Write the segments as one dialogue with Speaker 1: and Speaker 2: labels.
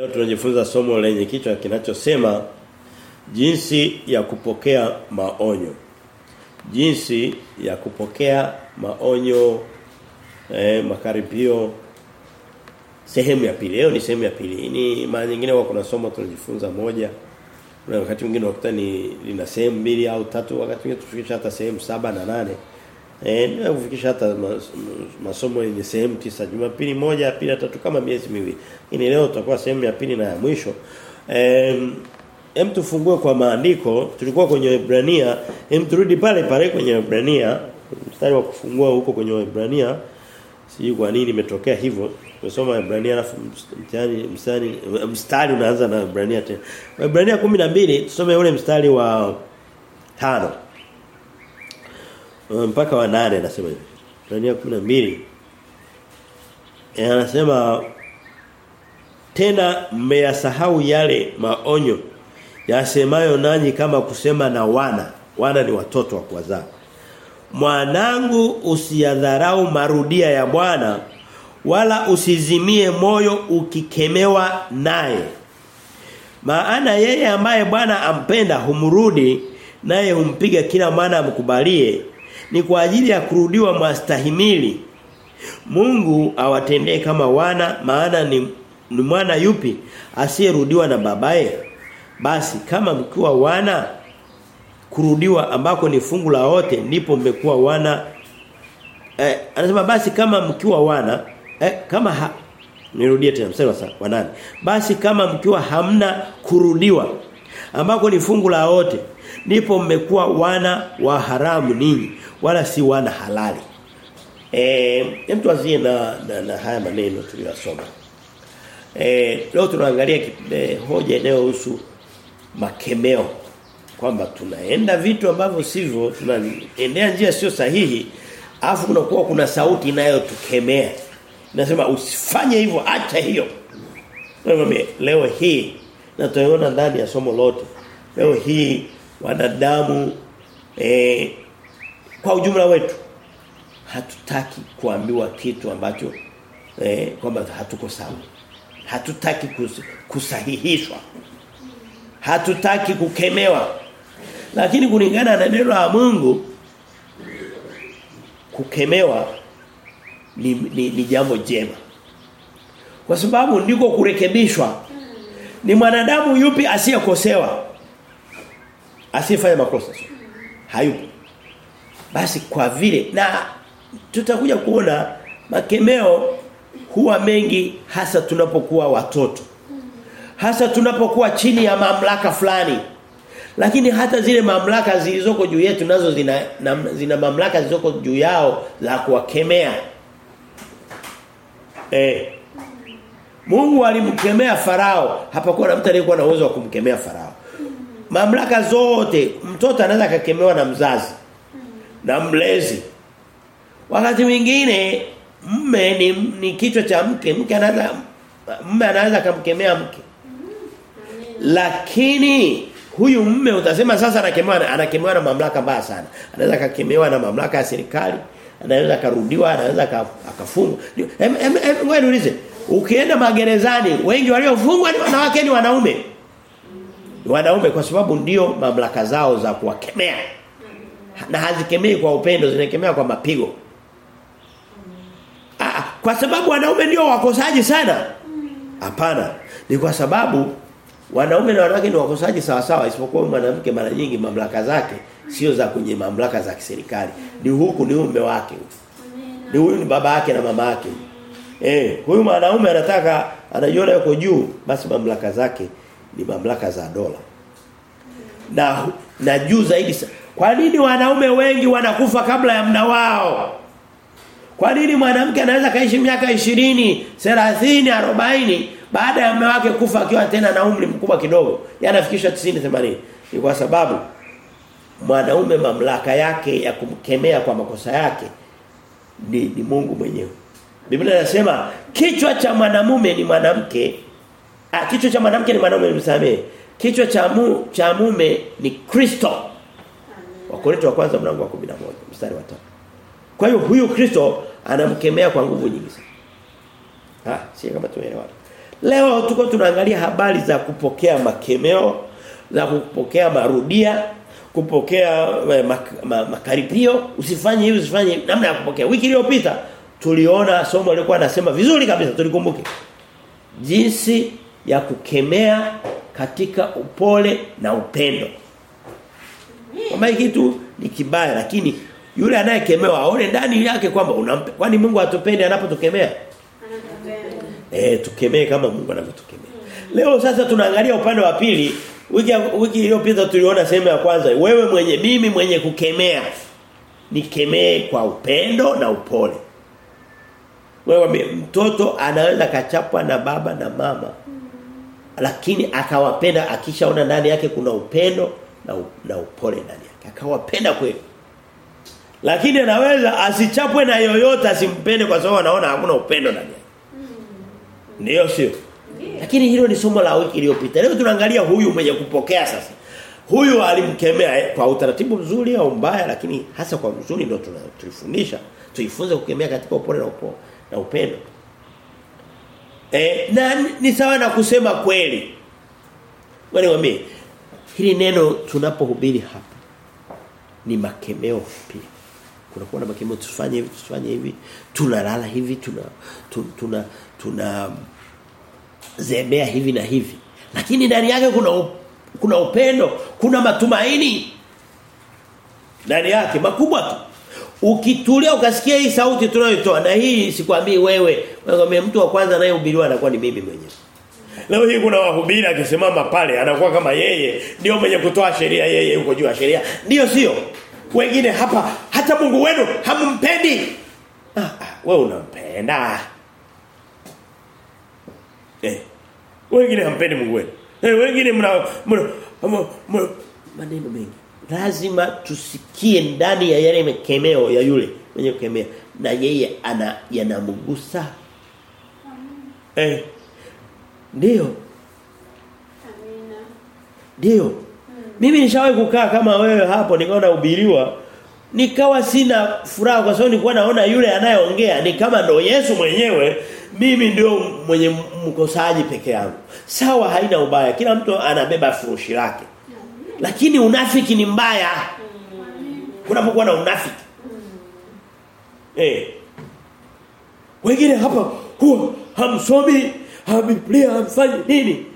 Speaker 1: Leo tunajifunza somo lenye kichwa kinachosema jinsi ya kupokea maonyo. Jinsi ya kupokea maonyo eh, makaribio sehemu ya pili. Leo ni sehemu ya pili. Ni mara nyingine kwa kuna somo tunajifunza moja. Kuna wakati mwingine unakuta ni lina sehemu mbili au tatu, wakati mwingine tufikisha hata sehemu saba na nane. Eh, ndio kufikisha hata mas, masomo yenye sehemu tisa. Jumapili moja, pili tatu kama miezi miwili. Ini leo tutakuwa sehemu ya pili na ya mwisho. Eh, hem tufungue kwa maandiko. Tulikuwa kwenye Hebrewia. hem turudi pale pale kwenye Hebrewia. Mstari wa kufungua huko kwenye Hebrewia. Sijui kwa nini imetokea hivyo. Tumesoma Hebrewia alafu mstari mstari mstari unaanza na Hebrewia tena. Hebrewia 12 tusome ule mstari wa tano mpaka wa nane anasema hivi. Tania 12 anasema tena mmeyasahau yale maonyo yasemayo nanyi kama kusema na wana. Wana ni watoto wa kuwazaa. Mwanangu usiyadharau marudia ya Bwana wala usizimie moyo ukikemewa naye. Maana yeye ambaye Bwana ampenda humrudi naye humpiga kila mwana amkubalie ni kwa ajili ya kurudiwa mwastahimili Mungu awatendee kama wana maana ni, ni mwana yupi asiyerudiwa na babaye? Basi kama mkiwa wana kurudiwa ambako ni fungu la wote ndipo mmekuwa wana. Eh, anasema basi kama mkiwa wana eh, kama ha, nirudie tena mstari wa 8 basi kama mkiwa hamna kurudiwa ambako ni fungu la wote ndipo mmekuwa wana wa haramu ninyi wala si wana halali. Eh mtu azie na, na, na haya maneno tuliyosoma. Eh leo tunaangalia eh, hoja inayohusu makemeo kwamba tunaenda vitu ambavyo sivyo tunaendea njia sio sahihi afu kunakuwa kuna sauti inayotukemea. Nasema usifanye hivyo acha hiyo. Leo hii na tunaona ndani ya somo lote. Leo hii wanadamu eh, kwa ujumla wetu hatutaki kuambiwa kitu ambacho eh, kwamba hatuko sawa. Hatutaki kus, kusahihishwa. Hatutaki kukemewa. Lakini kulingana na neno la Mungu kukemewa ni, ni, ni jambo jema. Kwa sababu ndiko kurekebishwa ni mwanadamu yupi asiyekosewa? Asiyefanya makosa. Hayupo. Basi kwa vile na tutakuja kuona makemeo huwa mengi hasa tunapokuwa watoto. Hasa tunapokuwa chini ya mamlaka fulani. Lakini hata zile mamlaka zilizoko juu yetu nazo zina na, zina mamlaka zilizoko juu yao za kuwakemea. Eh Mungu alimkemea farao. Hapakuwa na mtu aliyekuwa na uwezo wa kumkemea farao. Mamlaka zote mtoto anaweza akakemewa na mzazi na mlezi. Wakati mwingine mme ni, ni kichwa cha mke. Mke anaweza mme anaweza kumkemea mke. Lakini huyu mme utasema sasa anakemewa anakemewa na mamlaka mbaya sana. Anaweza kakemewa na mamlaka ya serikali anaweza karudiwa, anaweza akafungwa. Ngoja niulize ukienda magerezani wengi waliofungwa ni wanawake ni wanaume. Ni wanaume kwa sababu ndio mamlaka zao za kuwakemea. Na hazikemei kwa upendo zinakemea kwa mapigo. Ah, kwa sababu wanaume ndio wakosaji sana? Hapana. Ni kwa sababu wanaume na wanawake ni wakosaji sawa sawa isipokuwa mwanamke mara nyingi mamlaka zake sio za kwenye mamlaka za kiserikali. Ni huku ni ume wake. Ni huyu ni baba yake na mama yake eh huyu mwanaume anataka anajiona yuko juu basi mamlaka zake ni mamlaka za dola. Na na juu zaidi kwa nini wanaume wengi wanakufa kabla ya muda wao? Kwa nini mwanamke anaweza kaishi miaka 20 30 40 baada ya mume wake kufa akiwa tena na umri mkubwa kidogo? Yanafikisha 90 80 ni kwa sababu mwanaume mamlaka yake ya kumkemea kwa makosa yake ni, ni Mungu mwenyewe Biblia inasema kichwa cha mwanamume ni mwanamke ah kichwa cha mwanamke ni mwanamume msamee kichwa cha mu, cha mume ni Kristo Wakorintho wa kwanza mlango wa 11 mstari wa 5 Kwa hiyo huyu Kristo anamkemea kwa nguvu nyingi sana. Ah, si kama tumeelewana. Leo tuko tunaangalia habari za kupokea makemeo, za kupokea marudia, kupokea eh, mak, ma, makaripio, usifanye hivi usifanye namna ya kupokea. Wiki iliyopita tuliona somo lilikuwa anasema vizuri kabisa tulikumbuke. Jinsi ya kukemea katika upole na upendo. Kama kitu ni kibaya lakini yule anayekemewa aone ndani yake kwamba unampe. Kwani Mungu atupende anapotukemea? Eh tukemee kama Mungu anavyotukemea. Leo sasa tunaangalia upande wa pili. Wiki wiki iliyopita tuliona sehemu ya kwanza. Wewe mwenye mimi mwenye kukemea. Nikemee kwa upendo na upole. Wewe mtoto anaweza kachapwa na baba na mama. Lakini akawapenda akishaona ndani yake kuna upendo na, na upole ndani yake. Akawapenda kweli. Lakini anaweza asichapwe na yoyote asimpende kwa sababu anaona hakuna upendo ndani yake. Ndio sio? Lakini hilo ni somo la wiki iliyopita. Leo tunaangalia huyu mwenye kupokea sasa. Huyu alimkemea kwa utaratibu mzuri au mbaya lakini hasa kwa mzuri ndio tunatufundisha. Tuifunze kukemea katika upole na upole na upendo. E, na ni sawa na kusema kweli. Wewe niambie hili neno tunapohubiri hapa ni makemeo pia. Kuna kuwa na makemeo tufanye hivi tufanye hivi tunalala hivi tuna tuna tuna, tuna zembea hivi na hivi. Lakini ndani yake kuna kuna upendo, kuna matumaini. Ndani yake makubwa tu. Ukitulia ukasikia hii sauti tunayoitoa na hii sikwambii wewe, wewe mtu wa kwanza anayehubiriwa anakuwa ni mimi mwenyewe. Leo hii kuna wahubiri akisimama pale anakuwa kama yeye ndio mwenye kutoa sheria yeye yuko juu ya sheria. Ndio sio? Wengine hapa hata Mungu wenu hamumpendi. Ah, ah wewe unampenda. Eh. Wengine hampendi Mungu wenu. Eh wengine mna mna maneno mengi. Lazima tusikie ndani ya yale mekemeo ya yule mwenye kukemea na yeye ana yanamgusa. Eh. Ndio.
Speaker 2: Amina.
Speaker 1: Ndio. Mimi nishawahi kukaa kama wewe hapo nikaona ubiriwa nikawa sina furaha kwa sababu nilikuwa naona yule anayeongea ni kama ndo Yesu mwenyewe mimi ndio mwenye mkosaji peke yangu. Sawa haina ubaya. Kila mtu anabeba furushi lake. Lakini unafiki ni mbaya. Unapokuwa na unafiki. Eh. Wengine hapa huwa hamsomi, Biblia hamfanyi nini?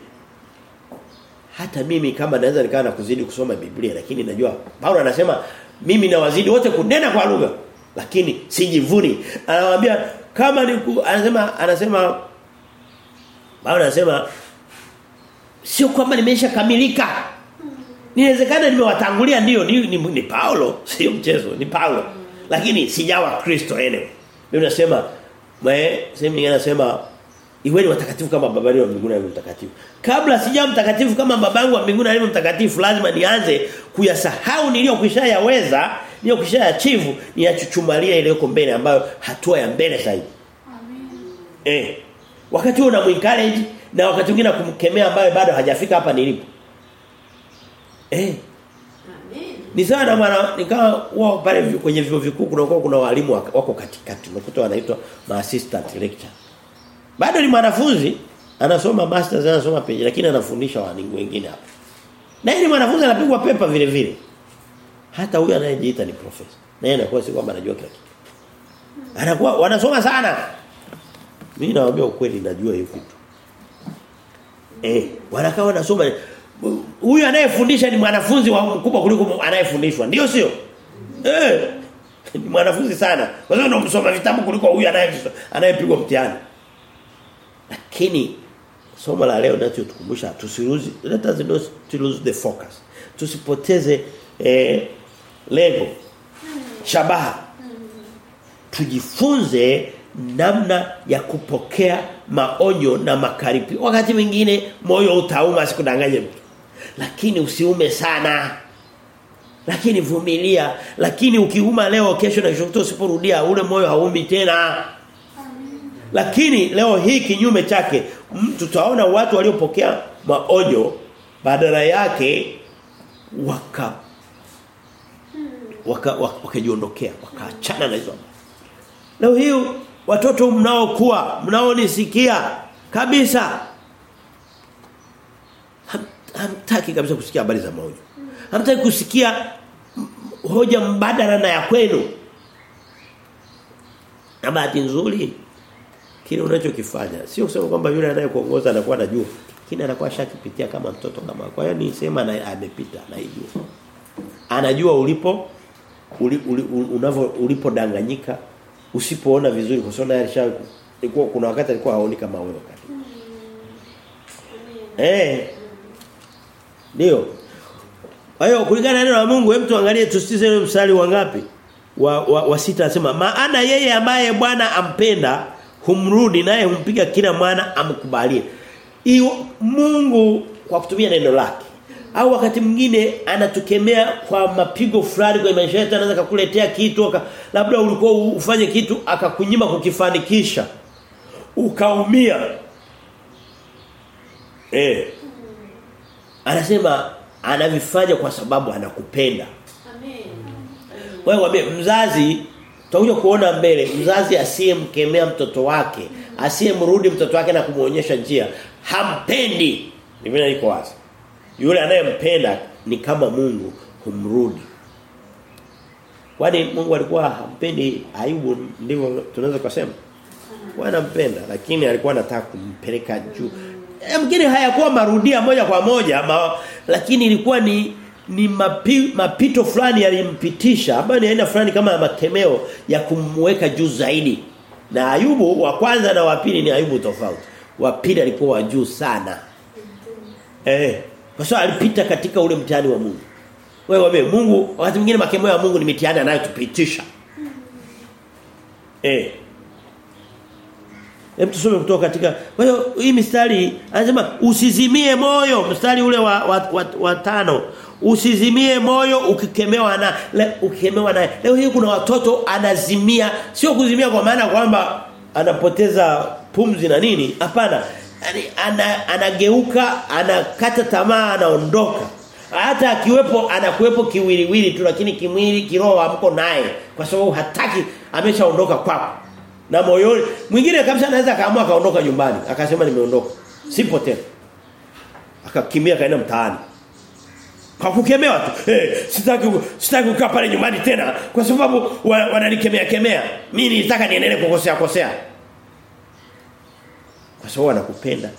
Speaker 1: Hata mimi kama naweza nikawa na kuzidi kusoma Biblia lakini najua Paulo anasema mimi nawazidi wote kunena kwa lugha lakini sijivuni. Anawaambia kama ni anasema anasema Paulo anasema sio kwamba nimesha kamilika. Inawezekana nimewatangulia ndio ni, ni, ni Paulo sio mchezo ni Paulo lakini sijawa Kristo anyway. Mimi nasema mwe sehemu nyingine anasema iweni watakatifu kama baba yenu wa mbinguni alivyo mtakatifu. Kabla sijawa mtakatifu kama babangu wa mbinguni alivyo mtakatifu lazima nianze kuyasahau niliyokwishayaweza, niliyokishayachivu, niyachuchumalia ile yuko mbele ambayo hatua ya mbele zaidi. Amen. Eh. Wakati huo unamwencourage na wakati mwingine kumkemea ambaye bado hajafika hapa nilipo. Eh. Ni sawa na mara nikawa wao pale kwenye vyuo vikuu kunakuwa kuna walimu wako katikati. Unakuta wanaitwa ma assistant lecturer. Bado ni mwanafunzi anasoma masters anasoma PhD lakini anafundisha wanangu wengine hapo. Na yeye ni mwanafunzi anapigwa pepa vile vile. Hata huyu anayejiita ni profesa. Na yeye anakuwa si kwamba anajua kila kitu. Anakuwa wanasoma sana. Mimi nawaambia ukweli najua hiyo kitu. Eh, wanakaa wanasoma huyu anayefundisha ni mwanafunzi wa mkubwa kuliko anayefundishwa. Ndio sio? Eh. Ni mwanafunzi sana. Kwa sababu msoma vitabu kuliko huyu anaye anayepigwa mtihani. Lakini somo la leo ndio tukumbusha tusiruzi let us not to lose the focus. Tusipoteze eh, lengo. Shabaha. Tujifunze namna ya kupokea maonyo na makaripi. Wakati mwingine moyo utauma sikudanganye mtu. Lakini usiume sana. Lakini vumilia, lakini ukiuma leo kesho na kesho usiporudia ule moyo haumi tena. Lakini leo hii kinyume chake tutaona watu waliopokea maonyo badala yake waka waka wakajiondokea waka wakaachana na hizo. Leo hii watoto mnaokuwa mnaonisikia kabisa hamtaki kabisa kusikia habari za maonyo. Hamtaki kusikia hoja mbadala na ya kwenu. Na bahati nzuri kile unachokifanya sio kusema kwamba yule anayekuongoza anakuwa anajua kile anakuwa shakipitia kama mtoto kama kwa hiyo ni sema na amepita anaijua anajua ulipo uli, uli, unavyo ulipodanganyika usipoona vizuri kwa sababu naye alisha kuna wakati alikuwa haoni kama wewe wakati Mm. eh ndio. Kwa hiyo kulingana na neno la Mungu hebu tuangalie tusitize ile mstari wa ngapi? Wa, wa, wa sita anasema maana yeye ambaye Bwana ampenda humrudi naye humpiga kila mwana amkubalie. Iyo Mungu kwa kutumia neno lake au wakati mwingine anatukemea kwa mapigo fulani kwa maisha yetu anaweza kukuletea kitu waka, labda ulikuwa ufanye kitu akakunyima kukifanikisha ukaumia. Eh anasema anavifanya kwa sababu anakupenda.
Speaker 2: Amen.
Speaker 1: wewe wame mzazi tutakuja kuona mbele mzazi asiyemkemea mtoto wake asiyemrudi mtoto wake na kumuonyesha njia hampendi. Biblia iko wazi. Yule anayempenda ni kama Mungu humrudi. Kwani Mungu alikuwa hampendi aibu ndivyo tunaweza kusema wanampenda lakini alikuwa anataka kumpeleka juu Mgeni hayakuwa marudia moja kwa moja ma, lakini ilikuwa ni ni mapi, mapito fulani yalimpitisha ambayo ni aina fulani kama ya makemeo ya kumweka juu zaidi. Na Ayubu wa kwanza na wa pili ni Ayubu tofauti. Wa pili alikuwa wa juu sana. Eh, kwa sababu alipita katika ule mtihani wa Mungu. Wewe wewe Mungu wakati mwingine makemeo ya Mungu ni mitihani anayotupitisha. Eh. Hem tusome kutoka katika kwa hiyo hii mistari anasema usizimie moyo mstari ule wa wa, wa, wa tano. Usizimie moyo ukikemewa na le, ukikemewa na leo hii kuna watoto anazimia sio kuzimia kwa maana kwamba anapoteza pumzi na nini. Hapana. Yaani ana, anageuka anakata tamaa anaondoka. Hata akiwepo anakuwepo kiwiliwili tu lakini kimwili kiroho amko naye. Kwa sababu hataki ameshaondoka kwako na moyoni mwingine kabisa anaweza akaamua akaondoka nyumbani akasema nimeondoka. Sipo tena akakimia kaenda mtaani. Kwa kukemewa tu. Eh sitaki sitaki kukaa pale nyumbani tena kwa sababu wa, wananikemea kemea. Mimi nitaka niendelee kukosea kosea. Kwa sababu wanakupenda.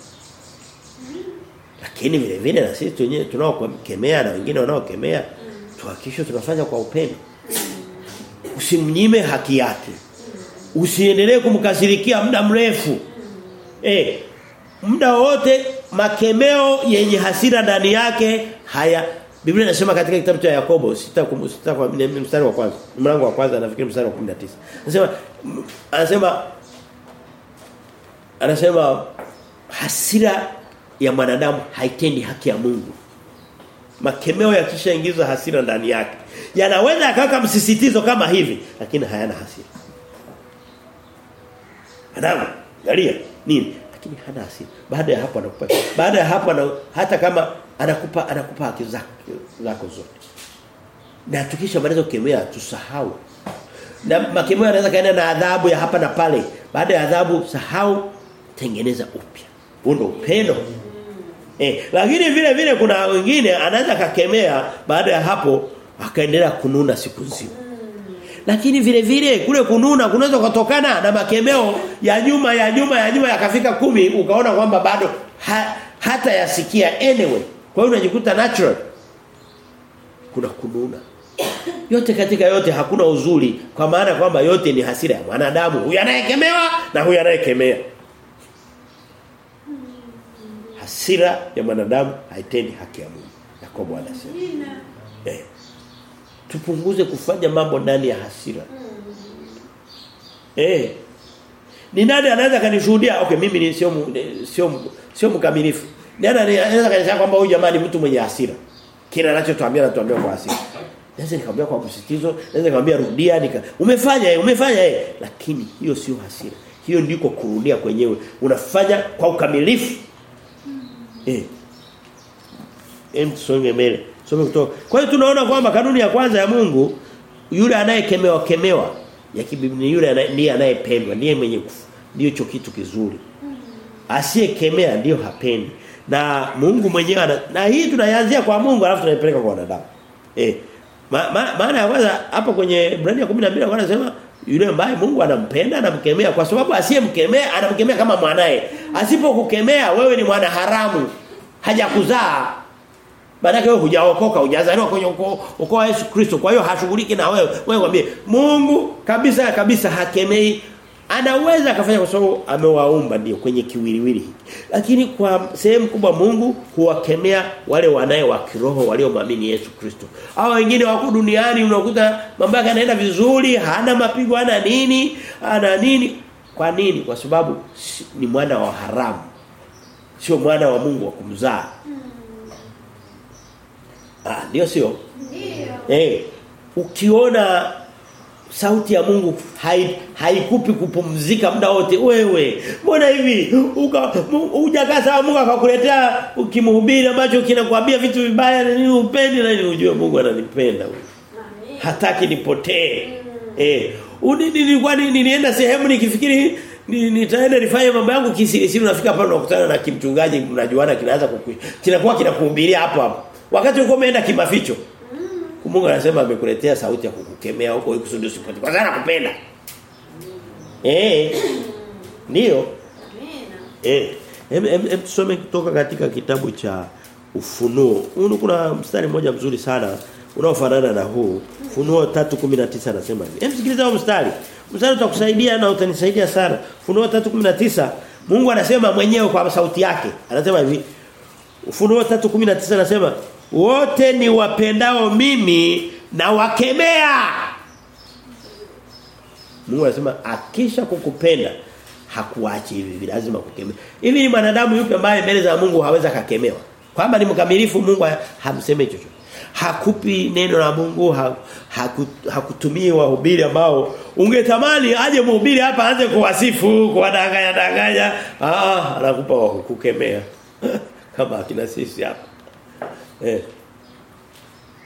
Speaker 1: Lakini vile vile na sisi wenyewe tunaokemea na wengine wanaokemea tuhakikishe tunafanya kwa upendo. Usimnyime haki yake usiendelee kumkasirikia muda mrefu. Eh muda wote makemeo yenye hasira ndani yake haya. Biblia inasema katika kitabu cha Yakobo sita sita kwa mstari wa kwanza mlango wa kwanza nafikiri mstari wa 19 anasema anasema anasema hasira ya mwanadamu haitendi haki ya Mungu. Makemeo yakishaingiza hasira ndani yake yanaweza yakaweka msisitizo kama hivi lakini hayana hasira Adamu, angalia nini? Lakini hana hasira. Baada ya hapo anakupa. Baada ya hapo hata kama anakupa anakupa haki zako zako zote. Na tukisha maliza kukemea tusahau. Na makemeo yanaweza kaenda na adhabu ya hapa na pale. Baada ya adhabu sahau tengeneza upya. Huo upendo. Eh, lakini vile vile kuna wengine anaweza kakemea baada ya hapo akaendelea kununa siku nzima. Lakini vile vile kule kununa kunaweza kutokana na makemeo ya nyuma ya nyuma ya nyuma yakafika kumi ukaona kwamba bado ha, hata yasikia anyway. Kwa hiyo unajikuta natural. Kuna kununa. Yote katika yote hakuna uzuri kwa maana kwamba yote ni hasira ya mwanadamu. Huyu anayekemewa na huyu anayekemea. Hasira ya mwanadamu haitendi haki ya Mungu. Yakobo anasema. Eh tupunguze kufanya mambo ndani ya hasira. Eh. Ni nani anaweza kanishuhudia? Okay, mimi ni sio sio sio mkamilifu. Nani anaweza kanisema kwamba huyu jamani mtu mwenye hasira. Kila anachotuambia anatuambia kwa hasira. Naweza nikamwambia kwa msisitizo, naweza nikamwambia rudia nika. Umefanya umefanya eh, lakini hiyo sio hasira. Hiyo ndiko kurudia kwenyewe. Unafanya kwa ukamilifu. Eh. Em tusonge mbele. Some kutoka. Kwa hiyo tunaona kwamba kanuni ya kwanza ya Mungu yule anayekemewa kemewa ya kibiblia yule ndiye anayependwa, ndiye mwenye ndio hicho kitu kizuri. Asiyekemea ndio hapendi. na Mungu mwenyewe ana- na hii tunaanzia kwa Mungu alafu tunaipeleka kwa wanadamu. Eh. Ma, ma, maana ya kwanza hapo kwenye Ibrania 12 anasema yule ambaye Mungu anampenda anamkemea kwa sababu asiyemkemea anamkemea kama mwanae. Asipokukemea wewe ni mwana haramu. Hajakuzaa. Maana wewe hujaokoka, hujazaliwa kwenye ukoo wa Yesu Kristo. Kwa hiyo hashughuliki na wewe. Wewe mwambie Mungu kabisa kabisa hakemei. Anaweza akafanya kwa sababu amewaumba ndio kwenye kiwiliwili hiki. Lakini kwa sehemu kubwa Mungu huwakemea wale wanaye wa kiroho waliomwamini Yesu Kristo. Hao wengine wako duniani unakuta mambo yake yanaenda vizuri, hana mapigo, hana nini, ana nini? Kwa nini? Kwa sababu ni mwana wa haramu. Sio mwana wa Mungu wa kumzaa. Ah, ndio sio?
Speaker 2: Ndio.
Speaker 1: Eh, ukiona sauti ya Mungu hai, haikupi kupumzika muda wote wewe. Mbona hivi? Uka hujakaa sawa Mungu akakuletea ukimhubiri ambacho kinakwambia vitu vibaya na nini upendi na nini ujue Mungu ananipenda huyu.
Speaker 2: Amen.
Speaker 1: Hataki nipotee. Eh, uni- nilikuwa ni- nilienda sehemu nikifikiri ni- nitaenda nifanye mambo yangu kisirisiri unafika pale unakutana na kimchungaji mnajuana kinaanza kuku kinakuwa kinakuhubiria hapo hapo. Wakati uko umeenda kimaficho. Mungu anasema amekuletea sauti ya kukukemea huko ili kusudi usipotee. Kwa sababu anakupenda. Eh. Ndio.
Speaker 2: Amen.
Speaker 1: Eh. Hem tusome kutoka katika kitabu cha Ufunuo. Huu kuna mstari mmoja mzuri sana unaofanana na huu. Ufunuo 3:19 anasema hivi. Hem sikiliza huo mstari. Mstari utakusaidia na utanisaidia sana. Ufunuo 3:19 Mungu anasema mwenyewe kwa sauti yake. Anasema hivi. Ufunuo 3:19 anasema wote ni wapendao mimi na wakemea. Mungu anasema akisha kukupenda hakuachi hivi lazima kukemea. Hivi ni mwanadamu yupi ambaye mbele za Mungu haweza kakemewa? Kwamba ni mkamilifu Mungu ha- hamsemei chochote. Hakupi neno la Mungu ha, haku, hakutumii wahubiri ambao ungetamani aje mhubiri hapa aanze kuwasifu, kuwadanganya danganya. Ah, anakupa kukemea. Kama kina sisi hapa. Eh.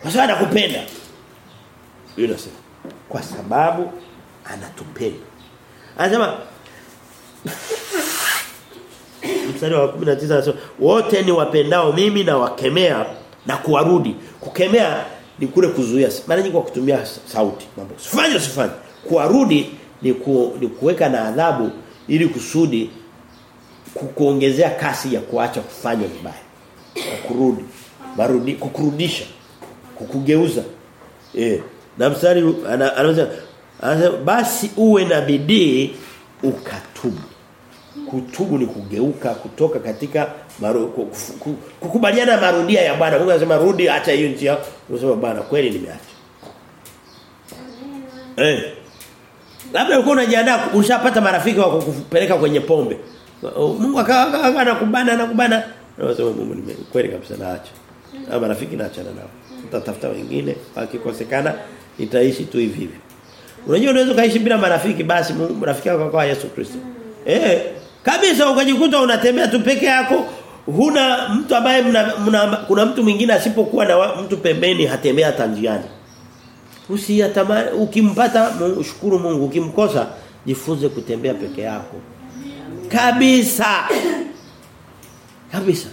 Speaker 1: Kwa sababu anakupenda. Yule anasema kwa sababu anatupenda. Anasema mstari wa 19 anasema wote ni wapendao mimi na wakemea na kuwarudi. Kukemea ni kule kuzuia. Mara nyingi kwa kutumia sauti. Mambo. Usifanye usifanye. Kuwarudi ni ku, ni kuweka na adhabu ili kusudi kukuongezea kasi ya kuacha kufanya vibaya. Kurudi. Marudi kukurudisha. Kukugeuza. Eh. Na mstari ana- anasema ana, basi uwe na bidii ukatubu. Kutubu ni kugeuka kutoka katika maru, ku- ku- ku- kukubaliana marudia ya Bwana. Mungu anasema rudi acha hiyo njia. Unasema Bwana kweli nimeacha. Eh. Labda ulikuwa unajiandaa ushapata marafiki wa kukupeleka kwenye pombe. Mungu akawa anakubana anakubana. Unasema Mungu nime kweli kabisa naacha. Na marafiki naachana nao. utatafuta wengine wakikosekana itaishi tu hivi hivi. Unajua unaweza kaishi bila marafiki basi marafiki rafiki yako kwa Yesu Kristo. Eh, kabisa ukajikuta unatembea tu peke yako huna mtu ambaye mna, mna, kuna mtu mwingine asipokuwa na wa- mtu pembeni hatembea hata njiani. Usiyatamani ukimpata mshukuru shukuru Mungu ukimkosa jifunze kutembea peke yako. Kabisa. Kabisa.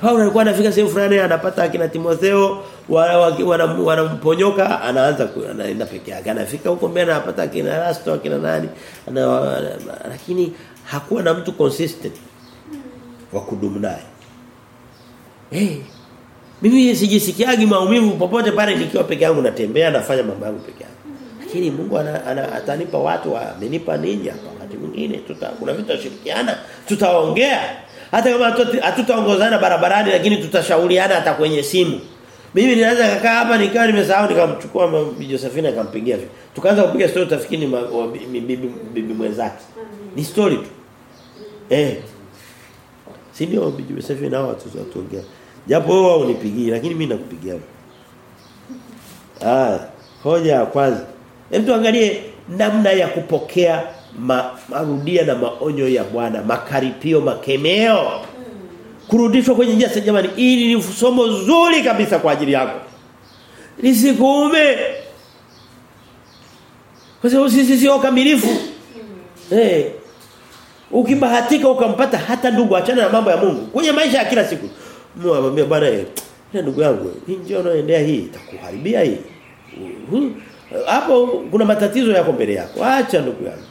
Speaker 1: Paulo alikuwa anafika sehemu fulani anapata akina Timotheo wanamponyoka wana, wana anaanza anaenda peke yake. Anafika huko mbele anapata akina Erasto akina nani ana, lakini hakuwa na mtu consistent wa kudumu naye. Eh. Mimi sijisikiagi maumivu popote pale nikiwa peke yangu natembea nafanya mambo yangu peke yangu. Lakini Mungu ana, ana, atanipa watu amenipa ninyi hapa wakati mwingine tuta kuna vitu tutashirikiana tutaongea hata kama hatutaongozana barabarani lakini tutashauriana hata kwenye simu. Mimi nilianza kukaa hapa nikawa nimesahau nikamchukua Bibi Josephine akampigia. Tukaanza kupiga story utafikiri ni ma- wa bi- bibi, bibi mwenzake. Ni story tu. Eh. Si ndio Bibi Josephine nao watu watuongea. Japo wewe unipigie lakini mimi nakupigia. Ah, hoja ya kwanza. Hebu tuangalie namna ya kupokea ma, marudia na maonyo ya Bwana, makaripio, makemeo. Kurudishwa kwenye njia sa jamani, ili ni somo zuri kabisa kwa ajili yako. Nisikuume. Kwa sababu sisi sio kamilifu. Eh. Hey. Ukibahatika ukampata hata ndugu achana na mambo ya Mungu. Kwenye maisha ya kila siku. Anamwambia bwana eh ndugu yangu, hii njia unayoendea hii itakuharibia hii. Uh, Hapo kuna matatizo yako mbele yako. Acha ndugu yangu.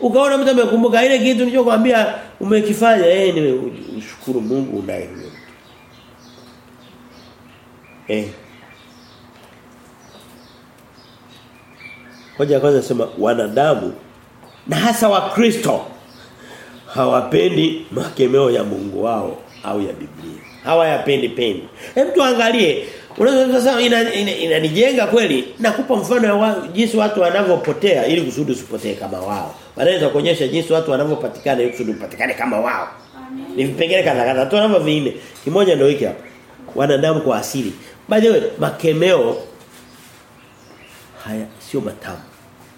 Speaker 1: Ukaona mtu amekumbuka ile kitu nilichokuambia umekifanya eh ni ushukuru Mungu unaye huyo. Eh. Hoja kwanza sema wanadamu na hasa wakristo hawapendi makemeo ya Mungu wao au ya Biblia. Hawayapendi pendi. Hem tuangalie. Unaweza sasa inanijenga ina, ina, kweli nakupa mfano wa, jinsi watu wanavyopotea ili kusudi usipotee kama wao. Baadaye kuonyesha jinsi watu wanavyopatikana ili kusudi upatikane kama wao. Ni vipengele kadha kadha tu namba vile Kimoja ndio hiki hapa. Wanadamu kwa asili. By the way, makemeo haya sio matamu.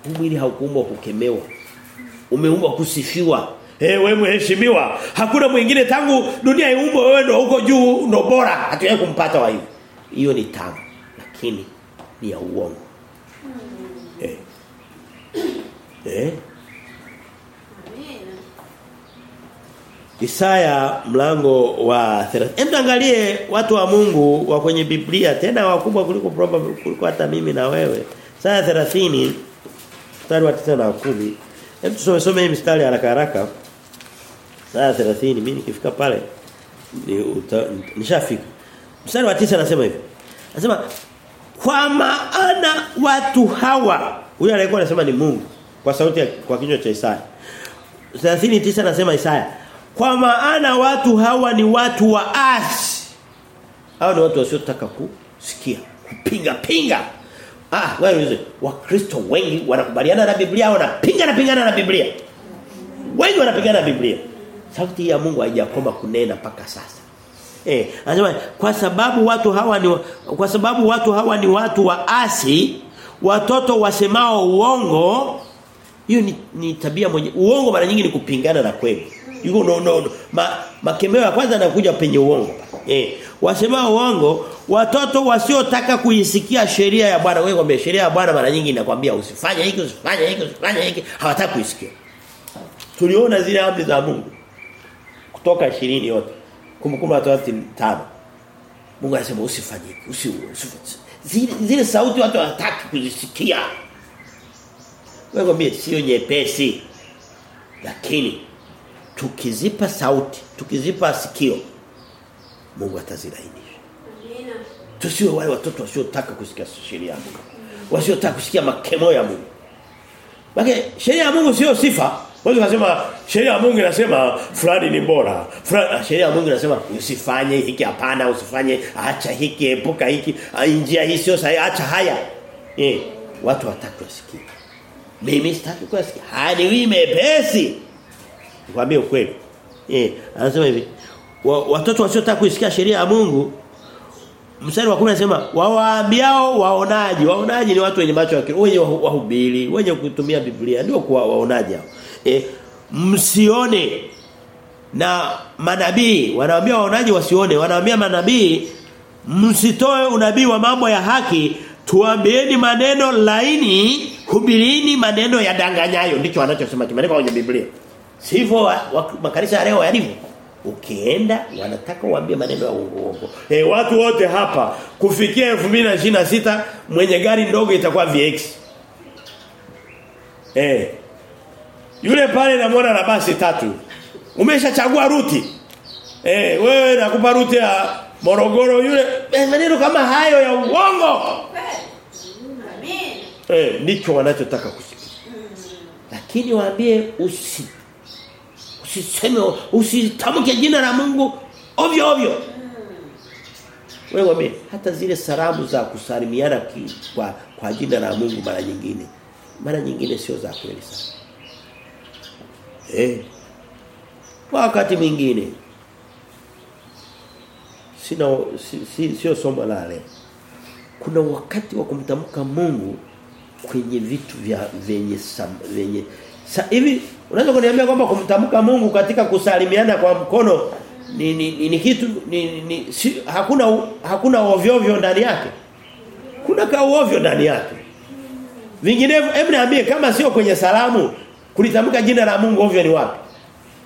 Speaker 1: Huu mwili haukuumbwa kukemewa. Umeumbwa kusifiwa. Eh hey, wewe mheshimiwa. Hakuna mwingine tangu dunia iumbwe wewe ndio huko juu ndio bora. Hatuwezi kumpata wa hiyo. Hiyo ni tamu lakini ni ya uongo. Eh. Eh. Isaya mlango wa 30. Hem angalie watu wa Mungu wa kwenye Biblia tena wakubwa kuliko probably kuliko hata mimi na wewe. Isaya 30 mstari wa 9 na 10. Hem tusome some mstari haraka haraka. Isaya 30 mimi nikifika pale ni nishafika. Mstari wa 9 anasema hivi. Anasema kwa maana watu hawa huyo aliyekuwa anasema ni Mungu kwa sauti ya, kwa kinywa cha Isaya. 39 anasema Isaya kwa maana watu hawa ni watu wa asi. Hao ni watu wasiotaka kusikia, kupinga pinga. Ah, wewe unaweza Wakristo wengi wanakubaliana na Biblia au wanapinga na pingana na Biblia. Wengi wanapingana na Biblia. Sauti ya Mungu haijakoma kunena mpaka sasa. Eh, anasema kwa sababu watu hawa ni kwa sababu watu hawa ni watu wa asi, watoto wasemao uongo, hiyo ni, ni tabia mwenye uongo mara nyingi ni kupingana na kweli. Yuko no no, no. Ma, makemeo ya kwanza yanakuja penye uongo. Eh, wasemao uongo, watoto wasiotaka kuisikia sheria ya Bwana. Wewe kwambia sheria ya Bwana mara nyingi inakwambia usifanye hiki, usifanye hiki, usifanye hiki, hawataka kuisikia. Tuliona zile amri za Mungu kutoka 20 yote. Kumbukumbu la Torati 5. Mungu anasema usifanye hiki, usifanye. usi zile, zile sauti watu hawataki kuzisikia. Wewe kwambia sio nyepesi. Lakini tukizipa sauti, tukizipa sikio Mungu atazilainisha.
Speaker 2: Amina.
Speaker 1: Tusiwe wale watoto wasiotaka kusikia sheria ya Mungu. Wasiotaka kusikia makemo ya Mungu. Bage sheria ya Mungu sio sifa. Wewe unasema sheria ya Mungu inasema fulani ni bora. Fulani sheria ya Mungu inasema usifanye hiki hapana, usifanye acha hiki epuka hiki, ah, njia hii sio sahihi, acha haya. Eh, watu wataka kusikia. Mimi sitaki kusikia. Hadi wewe mepesi. Nikwambie ukweli. Eh, anasema hivi. Wa, watoto wasiotaka kuisikia sheria ya Mungu Mstari wa 10 anasema wawaambiao waonaji. Waonaji ni watu wenye macho yake, wenye wahubiri, wenye kutumia Biblia ndio kwa waonaji hao. E, msione na manabii wanawaambia waonaji wasione, wanawaambia manabii msitoe unabii wa mambo ya haki, tuambieni maneno laini, hubirini maneno ya danganyayo ndicho anachosema kimeandikwa kwenye Biblia. Sivyo makanisa ya leo yalivyo. Ukienda wanataka uambie maneno ya uongo uongo. Eh watu wote hapa kufikia 2026 mwenye gari ndogo itakuwa VX. Eh. Yule pale namwona na basi tatu. Umeshachagua ruti. Eh wewe nakupa ruti ya Morogoro yule eh, maneno kama hayo ya uongo. Eh ndicho wanachotaka kusikia. Lakini waambie usi usiseme usitamke jina la Mungu ovyo ovyo. Wewe wame hata zile salamu za kusalimiana kwa kwa jina la Mungu mara nyingine. Mara nyingine sio za kweli sana. Eh. Kwa wakati mwingine sina si, si, sio somo la leo. Kuna wakati wa kumtamka Mungu kwenye vitu vya venye venye sa, hivi unaweza kuniambia kwamba kumtamka Mungu katika kusalimiana kwa mkono ni ni, ni, ni kitu ni, ni si, hakuna hakuna ovyo ndani yake. Kuna ka ovyo ndani yake. Vinginevyo hebu niambie kama sio kwenye salamu kulitamka jina la Mungu ovyo ni wapi?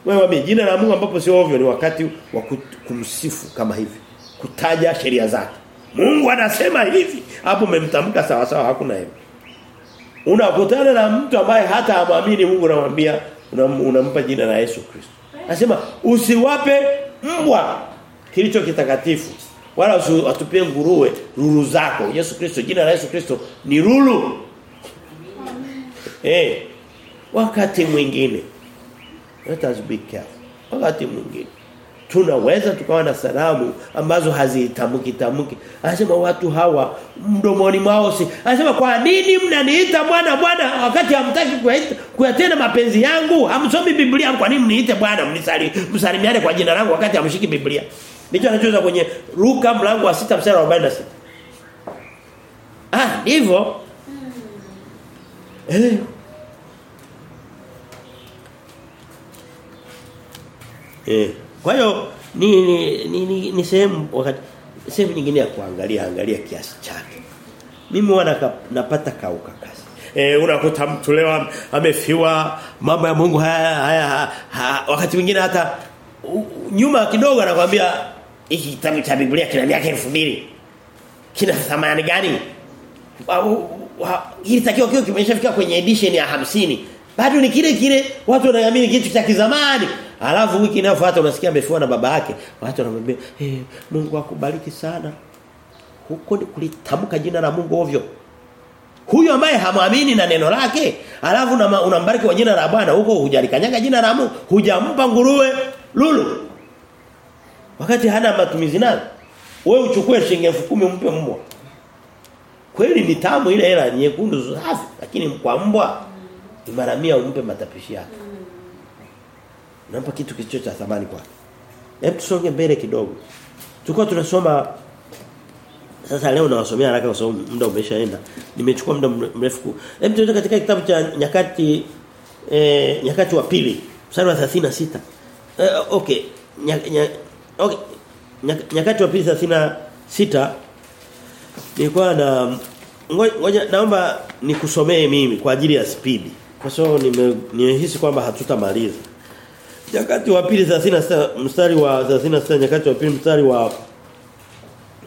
Speaker 1: Wewe waambie jina la Mungu ambapo sio ovyo ni wakati wa kumsifu kama hivi. Kutaja sheria zake. Mungu anasema hivi. Hapo umemtamka sawa sawa hakuna hivi. Unakutana na mtu ambaye hata amwamini Mungu unamwambia unam, unampa jina la Yesu Kristo. Anasema usiwape mbwa kilicho kitakatifu wala usitupie nguruwe lulu zako. Yesu Kristo jina la Yesu Kristo ni lulu. Eh. Wakati mwingine let us be careful. Wakati mwingine tunaweza tukawa na salamu ambazo hazitamki tamki. Anasema watu hawa mdomoni mwao si. Anasema kwa nini mnaniita bwana bwana wakati hamtaki kuyatenda mapenzi yangu? Hamsomi Biblia kwa nini mniite bwana mnisali msalimiane kwa jina langu wakati hamshiki Biblia? Ndicho anachoza kwenye ruka mlango wa 6 mstari wa 46. Ah, hivyo Eh. Eh. Kwa hiyo ni ni ni, ni, ni sehemu wakati sehemu nyingine ya kuangalia angalia kiasi chake. Mimi wana napata kauka kasi. Eh unakuta mtu leo amefiwa mambo ya Mungu haya haya ha, ha, wakati mwingine hata u, nyuma kidogo anakuambia hiki kitabu cha Biblia kina miaka 2000. Kina thamani gani? Hili Ilitakiwa kio kimeshafika kwenye edition ya hamsini Bado ni kile kile watu wanaamini kitu cha kizamani. Alafu wiki inayofuata unasikia amefiwa na baba yake. Watu wanamwambia, "Eh, Mungu akubariki sana." Huko ni kulitamka jina la Mungu ovyo. Huyo ambaye hamwamini na neno lake, alafu unambariki kwa jina la Bwana huko hujalikanyaga jina la Mungu, hujampa nguruwe lulu. Wakati hana matumizi nayo. Wewe uchukue shilingi 10,000 umpe mbwa. Kweli ni tamu ile hela nyekundu safi, lakini kwa mbwa ni mara 100 umpe matapishi yake. Unampa kitu kisicho cha thamani kwake. Hebu tusonge mbele kidogo. Tulikuwa tunasoma sasa leo nawasomea haraka kwa sababu muda umeshaenda. Nimechukua muda mrefu. Hebu tuende katika kitabu cha nyakati eh, nyakati wa pili, mstari wa 36. Eh, okay. Nya, nya, okay. Nyak, nyakati wa pili 36 nilikuwa na ngoja naomba nikusomee mimi kwa ajili ya spidi. Kwa sababu nime nimehisi kwamba hatutamaliza. Nyakati wa pili 36 mstari wa 36 nyakati wa pili mstari wa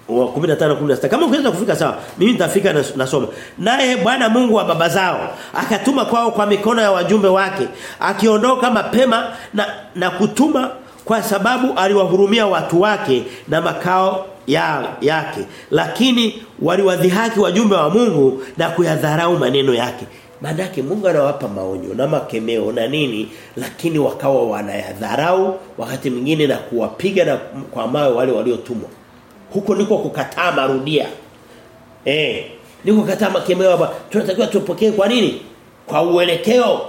Speaker 1: wa 15 16 kama ukiweza kufika sawa mimi nitafika nas- nasoma naye Bwana Mungu wa baba zao akatuma kwao kwa mikono ya wajumbe wake akiondoka mapema na, na kutuma kwa sababu aliwahurumia watu wake na makao ya, yake. Lakini waliwadhihaki wajumbe wa Mungu na kuyadharau maneno yake Maanake Mungu anawapa maonyo na makemeo na nini lakini wakawa wanayadharau wakati mwingine na kuwapiga na kwa mawe wale waliotumwa huko niko kukataa marudia. Eh, niko kukataa makemeo hapa. Tunatakiwa tupokee kwa nini? Kwa uelekeo.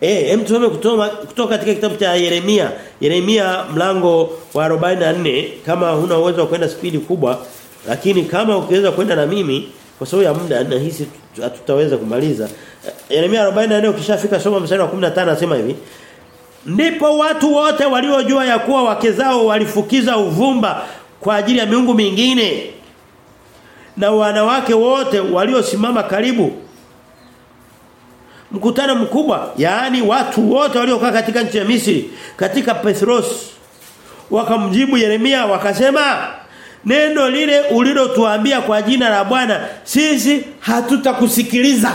Speaker 1: Eh, hem tusome kutoka kutoka katika kitabu cha Yeremia. Yeremia mlango wa 44 kama huna uwezo wa kwenda spidi kubwa, lakini kama ukiweza kwenda na mimi kwa sababu ya muda nahisi hatutaweza kumaliza. Yeremia 44 ukishafika soma mstari wa 15 anasema hivi. Ndipo watu wote waliojua ya kuwa wake zao walifukiza uvumba kwa ajili ya miungu mingine na wanawake wote waliosimama karibu mkutano mkubwa yaani watu wote waliokaa katika nchi ya Misri katika Petros wakamjibu Yeremia wakasema neno lile ulilotuambia kwa jina la Bwana sisi hatutakusikiliza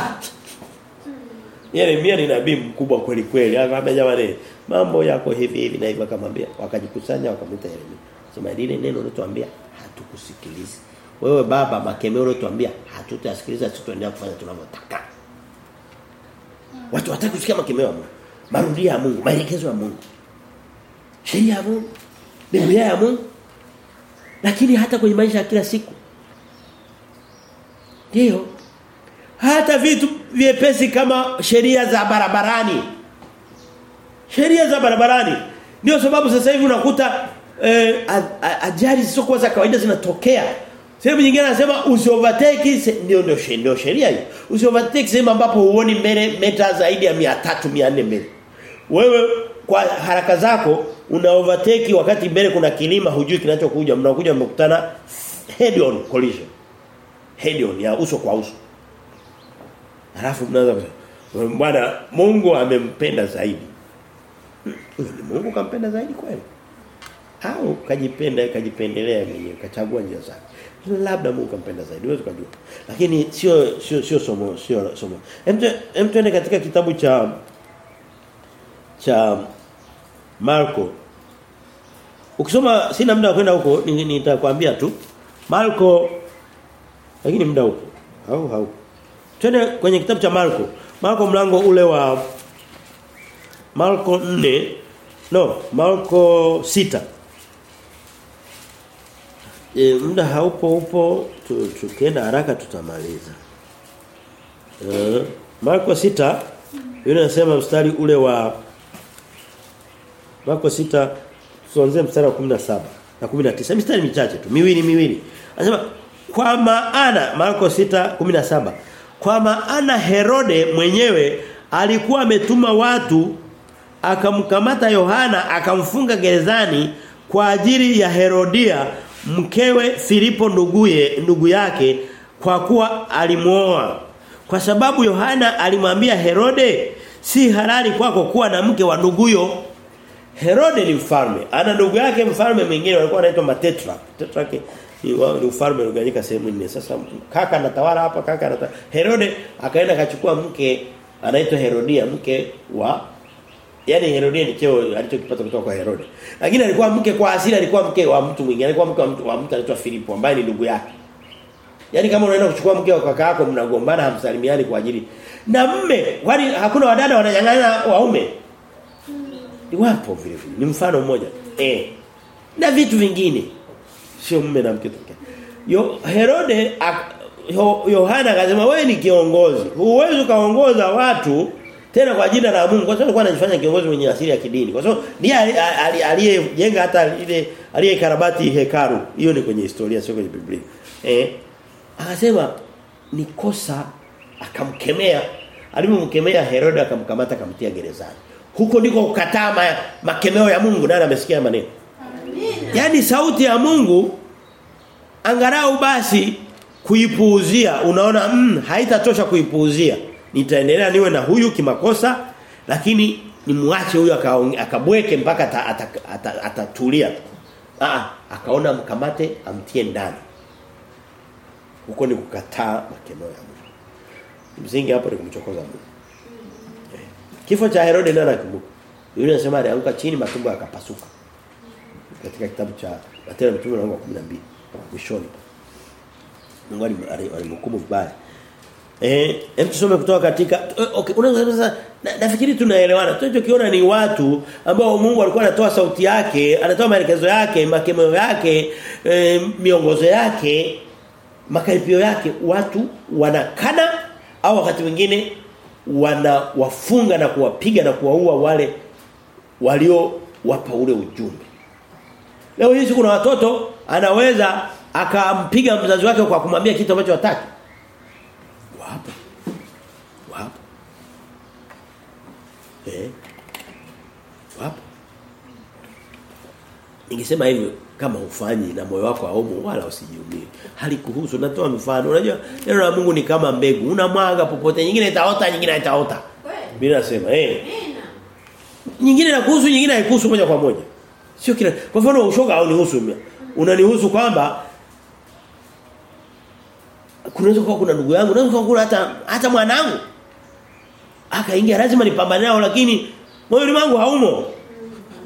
Speaker 1: Yeremia ni nabii mkubwa kweli kweli. Akamwambia jamani mambo yako hivi hivi na hivi akamwambia wakajikusanya wakamwita Yeremia. Sema lile neno ulilotuambia hatukusikilizi. Wewe baba makemeo ulilotuambia hatutasikiliza sisi tuendelea kufanya tunavyotaka. Watu wataka kusikia makemeo ya Mungu. Marudio ya Mungu, maelekezo ya Mungu. Sheria ya Mungu, Biblia ya Mungu. Lakini hata kwenye maisha ya kila siku. Ndio hata vitu vyepesi kama sheria za barabarani. Sheria za barabarani. Ndio sababu sasa hivi unakuta eh, ajali zisizokuwa za kawaida zinatokea. Sehemu nyingine anasema usiovertake ndio ndio ndio sheria hiyo. Usiovertake sehemu ambapo huoni mbele meta zaidi ya 300 400 mbele. Wewe kwa haraka zako una overtake wakati mbele kuna kilima hujui kinachokuja mnakuja mmekutana head on collision. Head on ya uso kwa uso. Halafu mnaanza bwana Mungu amempenda zaidi. Ni Mungu kampenda zaidi kweli. Au kajipenda kajipendelea mwenyewe kachagua njia zake. Labda Mungu kampenda zaidi uweze kujua. Lakini sio sio sio somo sio somo. Hem tuende katika kitabu cha cha Marko. Ukisoma sina muda kwenda huko nitakwambia tu. Marko lakini muda huko. Au hau. Twende kwenye kitabu cha Marko. Marko mlango ule wa Marko 4 no Marko 6 E, muda haupo upo tukienda haraka tutamaliza. E, Marko 6 yule anasema mstari ule wa Marko 6 tuanze mstari wa 17 na 19 mstari michache tu miwili miwili. Anasema kwa maana Marko 6:17 kwa maana Herode mwenyewe alikuwa ametuma watu akamkamata Yohana akamfunga gerezani kwa ajili ya Herodia mkewe Filipo nduguye ndugu yake kwa kuwa alimuoa kwa sababu Yohana alimwambia Herode si halali kwako kuwa na mke wa nduguyo Herode ni mfalme ana ndugu yake mfalme mwingine walikuwa wanaitwa matetra tetra wao ni ufalme uligawanyika sehemu nne sasa kaka anatawala hapa kaka anatawala Herode akaenda akachukua mke anaitwa Herodia mke wa Yaani Herodia ni cheo alichokipata kutoka kwa Herode. Lakini alikuwa mke kwa asili alikuwa mke wa mtu mwingine. Alikuwa mke wa mtu wa mtu anaitwa Filipo ambaye ni ndugu yake. Yaani kama unaenda kuchukua mke wa kaka yako mnagombana hamsalimiani kwa ajili. Na mme, kwani hakuna wadada wananyang'ana waume? Ni wapo vile vile. Ni mfano mmoja. Eh. Na vitu vingine. Sio mume na mke pekee. Yo Herode Yohana akasema wewe ni kiongozi. Huwezi kaongoza watu tena kwa jina la Mungu kwa sababu alikuwa anajifanya kiongozi mwenye asili ya kidini kwa sababu ndiye aliyejenga hata ile aliyekarabati hekalu hiyo ni kwenye historia sio kwenye Biblia eh akasema ni kosa akamkemea alipomkemea Herode akamkamata akamtia gerezani huko ndiko kukataa ma, makemeo ya Mungu. Nani amesikia maneno? Yaani sauti ya Mungu angalau basi kuipuuzia unaona mm, haitatosha kuipuuzia. Nitaendelea niwe na huyu kimakosa lakini nimwache huyu akabweke mpaka atatulia. Ah akaona mkamate amtie ndani. Huko ni kukataa makemeo ya Mungu. Msingi hapo ni kumchokoza Mungu kifo cha Herode nani anakumbuka. Yule anasema alianguka chini matumbo yakapasuka. Katika kitabu cha Mathayo mtume mlango wa 12 mwishoni. Mungu alimhukumu vibaya. Eh, hem tusome kutoka katika okay, unaweza na, nafikiri tunaelewana. Tunachokiona ni watu ambao Mungu alikuwa anatoa sauti yake, anatoa maelekezo yake, makemeo yake, e, miongozo yake, makaripio yake, watu wanakana au wakati mwingine wanawafunga na kuwapiga na kuwaua wale walio wapa ule ujumbe. Leo hizi kuna watoto anaweza akampiga mzazi wake kwa kumwambia kitu ambacho hataki. Wapo. Wapo. Eh? Wapo. Ningesema hivyo kama ufanyi na moyo wako haumo wala usijiumie halikuhusu natoa mfano. Unajua neno la Mungu ni kama mbegu. Unamwaga popote nyingine itaota nyingine itaota bila nasema eh. Nyingine inakuhusu nyingine haikuhusu moja kwa moja. Sio kila kwa mfano ushoga au nihusu unanihusu kwamba kunaweza kuwa kuna ndugu yangu naweza kuwa hata hata mwanangu. Akaingia lazima nipambane nao lakini moyo wangu haumo.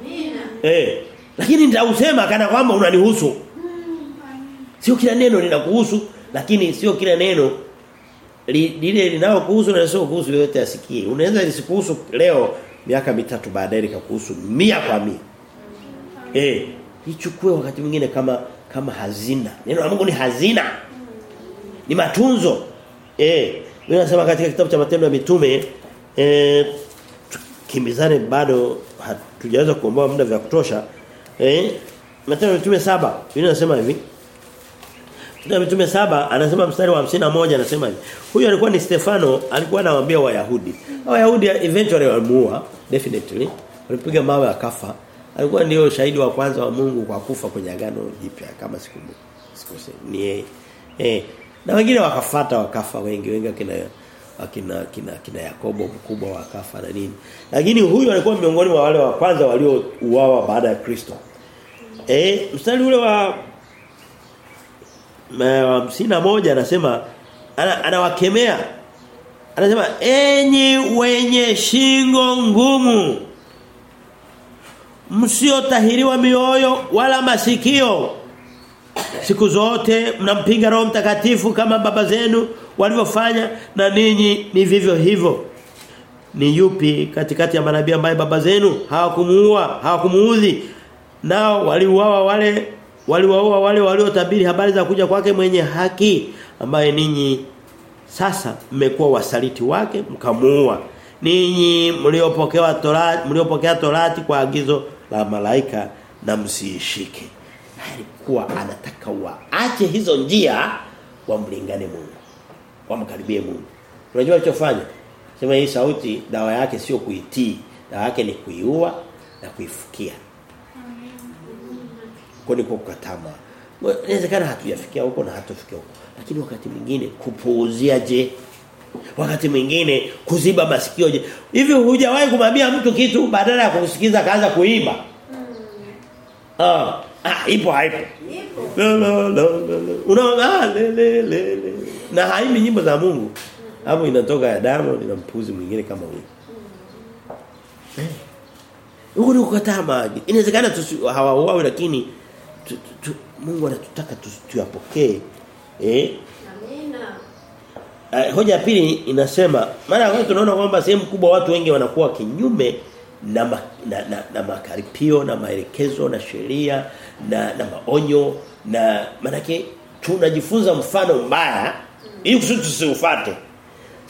Speaker 2: Amina.
Speaker 1: eh lakini nitausema kana kwamba unanihusu. Sio kila neno linakuhusu lakini sio kila neno li- lile linalokuhusu na sio kuhusu yote asikie. Unaweza lisikuhusu leo miaka mitatu baadaye likakuhusu mia kwa mia. Eh. Ichukue wakati mwingine kama kama hazina. Neno la Mungu ni hazina. Ni matunzo. Eh mimi nasema katika kitabu cha matendo ya mitume eh kimbizane bado hatujaweza kuomba muda vya kutosha eh? Matendo mitume saba. Mimi nasema hivi. Matendo mitume saba anasema mstari wa 51 anasema hivi. Huyu alikuwa ni Stefano alikuwa anawaambia wayahudi. Wayahudi eventually walimuua definitely. Walipiga mawe akafa. Alikuwa ndio shahidi wa kwanza wa Mungu kwa kufa kwenye agano jipya kama sikumbuki sikose ni yeye. Eh. Na wengine wakafata wakafa wengi wengi akina akina kina kina Yakobo mkubwa wakafa na nini. Lakini huyu alikuwa miongoni mwa wale wa kwanza waliouawa baada ya Kristo. Eh mstari ule wa hamsini na moja anasema ana, anawakemea. Anasema enyi wenye shingo ngumu msiotahiriwa mioyo wala masikio siku zote mnampinga Roho Mtakatifu kama baba zenu walivyofanya na ninyi ni vivyo hivyo. Ni yupi katikati ya manabii ambaye baba zenu hawakumuua hawakumuudhi nao waliuawa wale waliwaua wale waliotabiri habari za kuja kwake mwenye haki ambaye ninyi sasa mmekuwa wasaliti wake mkamuua. Ninyi mliopokea torati mliopokea torati kwa agizo la malaika na msiishike. Alikuwa anataka waache hizo njia wamlingane Mungu wamkaribie Mungu. Unajua alichofanya? Sema hii sauti dawa yake sio kuitii dawa yake ni kuiua na kuifukia kwa ni kukatama inawezekana hatujafikia huko na hatufikia huko. Lakini wakati mwingine kupuuzia je? Wakati mwingine kuziba masikio je? Hivi hujawahi kumwambia mtu kitu badala ya kumsikiza kaanza kuimba? Ah ah ipo haipo.
Speaker 2: Ipo.
Speaker 1: la la la la unaona le le le le. Na haimbi nyimbo za Mungu. Hapo inatoka ya Diamond na mpuzi mwingine kama huyo eh. Huko ni kukataa maji inawezekana hawauawi lakini tu, tu, Mungu anatutaka tuyapokee eh
Speaker 2: Amina.
Speaker 1: eh, hoja ya pili inasema maana kwa tunaona kwamba sehemu kubwa watu wengi wanakuwa kinyume na, ma, na, na, na makaripio na maelekezo na sheria na na maonyo na manake tunajifunza mfano mbaya ili kusudi tusiufate.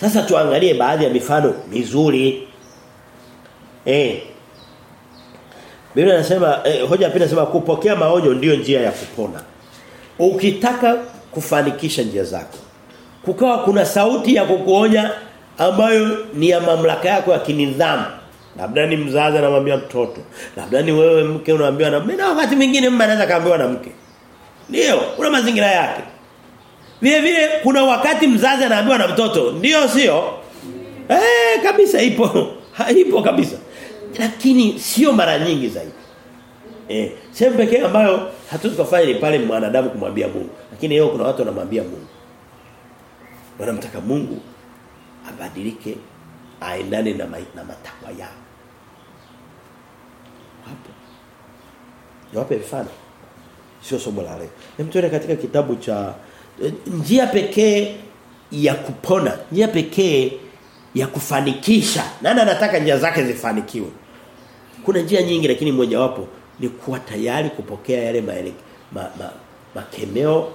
Speaker 1: Sasa tuangalie baadhi ya mifano mizuri. Eh. Biblia inasema eh, hoja pia inasema kupokea maonyo ndiyo njia ya kupona. Ukitaka kufanikisha njia zako kukawa kuna sauti ya kukuonya ambayo ni ya mamlaka yako ya kinidhamu. Labda ni mzazi anamwambia mtoto labda ni wewe mke unaambiwa na mimi na wakati mwingine mimi anaweza kaambiwa na mke. Ndio kuna mazingira yake. Vile vile kuna wakati mzazi anaambiwa na mtoto ndio sio? Eh kabisa ipo. Ipo kabisa lakini sio mara nyingi zaidi. Eh sehemu pekee ambayo hatuwezi kufanya ni pale mwanadamu kumwambia Mungu. Lakini leo kuna watu wanamwambia Mungu. Wanamtaka Mungu abadilike aendane na, na matakwa yao. Hapo. Niwape mfano. Sio somo la leo. Hem katika kitabu cha njia pekee ya kupona njia pekee ya kufanikisha. Nani anataka njia zake zifanikiwe kuna njia nyingi lakini mmoja wapo ni kuwa tayari kupokea yale makemeo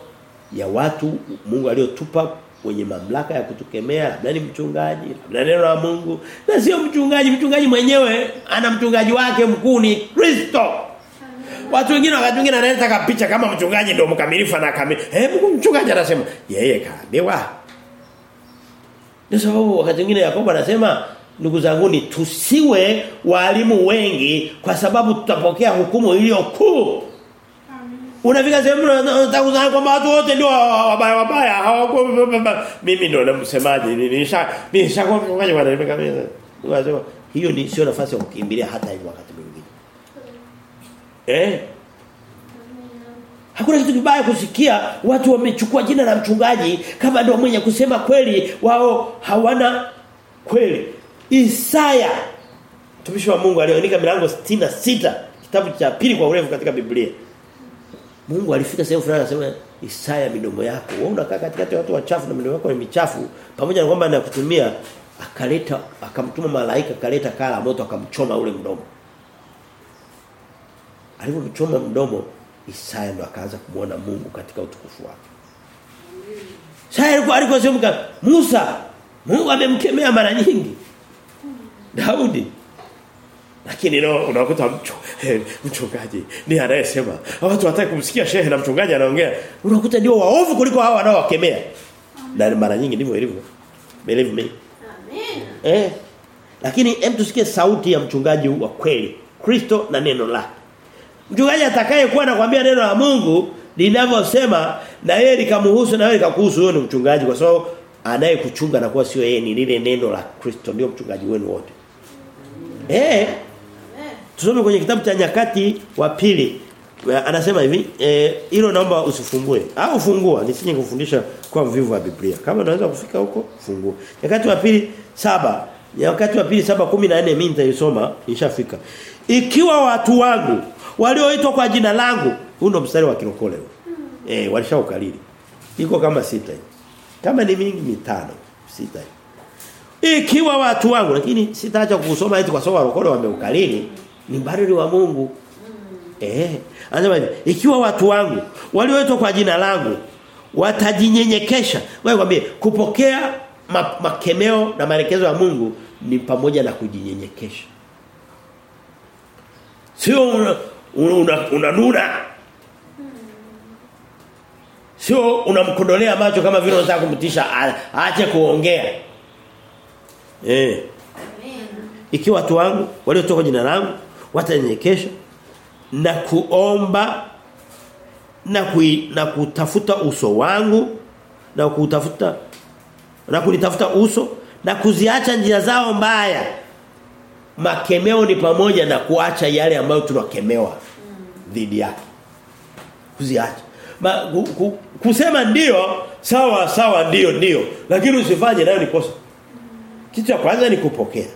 Speaker 1: ya watu Mungu aliyotupa wenye mamlaka ya kutukemea labda ni mchungaji labda neno la Mungu na sio mchungaji mchungaji mwenyewe ana mchungaji wake mkuu ni Kristo Watu wengine wakati wengine analeta kapicha kama mchungaji ndio mkamilifu na kamili. Eh mchungaji anasema yeye kaambiwa. Ndio sababu wakati mwingine Yakobo anasema ndugu zangu ni tusiwe walimu wengi kwa sababu tutapokea hukumu iliyo kuu. Unafika sehemu unataka kuzana kwamba watu wote ndio wabaya wabaya hawakuwa mimi ndio namsemaji nilisha mimi nishakuwa mchungaji bwana nimekamiliza. Unasema hiyo ni sio nafasi ya kukimbilia hata hivi wakati mwingine. Eh? Hakuna kitu kibaya kusikia watu wamechukua jina la mchungaji kama ndio mwenye kusema kweli wao hawana kweli. Isaya mtumishi wa Mungu aliandika milango sita kitabu cha pili kwa urefu katika Biblia. Mungu alifika sehemu fulani akasema Isaya midomo yako. Wewe unakaa katikati ya watu wachafu na midomo yako ni michafu pamoja na kwamba anakutumia akaleta akamtuma malaika akaleta kala moto akamchoma ule mdomo. Alipomchoma mdomo Isaya ndo akaanza kumuona Mungu katika utukufu wake. Isaya alikuwa alikuwa Musa Mungu amemkemea mara nyingi. Daudi. Lakini leo unakuta mtu mchungaji ni anayesema. Watu wataki kumsikia shehe na mchungaji anaongea. Unakuta ndio waovu kuliko hao wanaowakemea. Na mara nyingi ndivyo ilivyo. Believe me.
Speaker 2: Amen.
Speaker 1: eh? Lakini hem tusikie sauti ya mchungaji wa kweli Kristo na neno lake. Mchungaji atakaye kuwa anakuambia neno la Mungu linavyosema na yeye likamhusu na yeye likakuhusu wewe ni mchungaji kwa sababu anayekuchunga na kuwa sio yeye ni lile neno la Kristo ndio mchungaji wenu wote. Eh? Tusome kwenye kitabu cha nyakati wa pili. Anasema hivi eh hilo naomba usifungue. Au fungua nisije kufundisha kwa mvivu wa Biblia. Kama unaweza kufika huko fungua. Nyakati wa pili saba. Nyakati wa pili saba kumi na nne mimi nitaisoma nishafika. Ikiwa watu wangu walioitwa kwa jina langu huu ndo mstari wa kirokole eh walishaukalili iko kama sita kama ni mingi mitano sita hivi ikiwa watu wangu lakini sitaacha kusoma eti kwa sababu warokole wameukalili. Ni barili wa Mungu. Eh, anasema ikiwa watu wangu walioitwa kwa jina langu watajinyenyekesha, wewe kwambie kupokea ma, makemeo na maelekezo ya Mungu ni pamoja na kujinyenyekesha. Sio unanuna una, una, una Sio unamkondolea macho kama vile unataka kumtisha aache kuongea. Eh. Ikiwa watu wangu waliotoka jina langu watanyenyekesha na kuomba na kui, na kutafuta uso wangu na kutafuta na kunitafuta uso na kuziacha njia zao mbaya. Makemeo ni pamoja na kuacha yale ambayo tunakemewa dhidi yake. Kuziacha. Ma, ku, ku, kusema ndio sawa sawa ndio ndio. Lakini usifanye nayo ni kosa kitu cha kwanza ni kupokea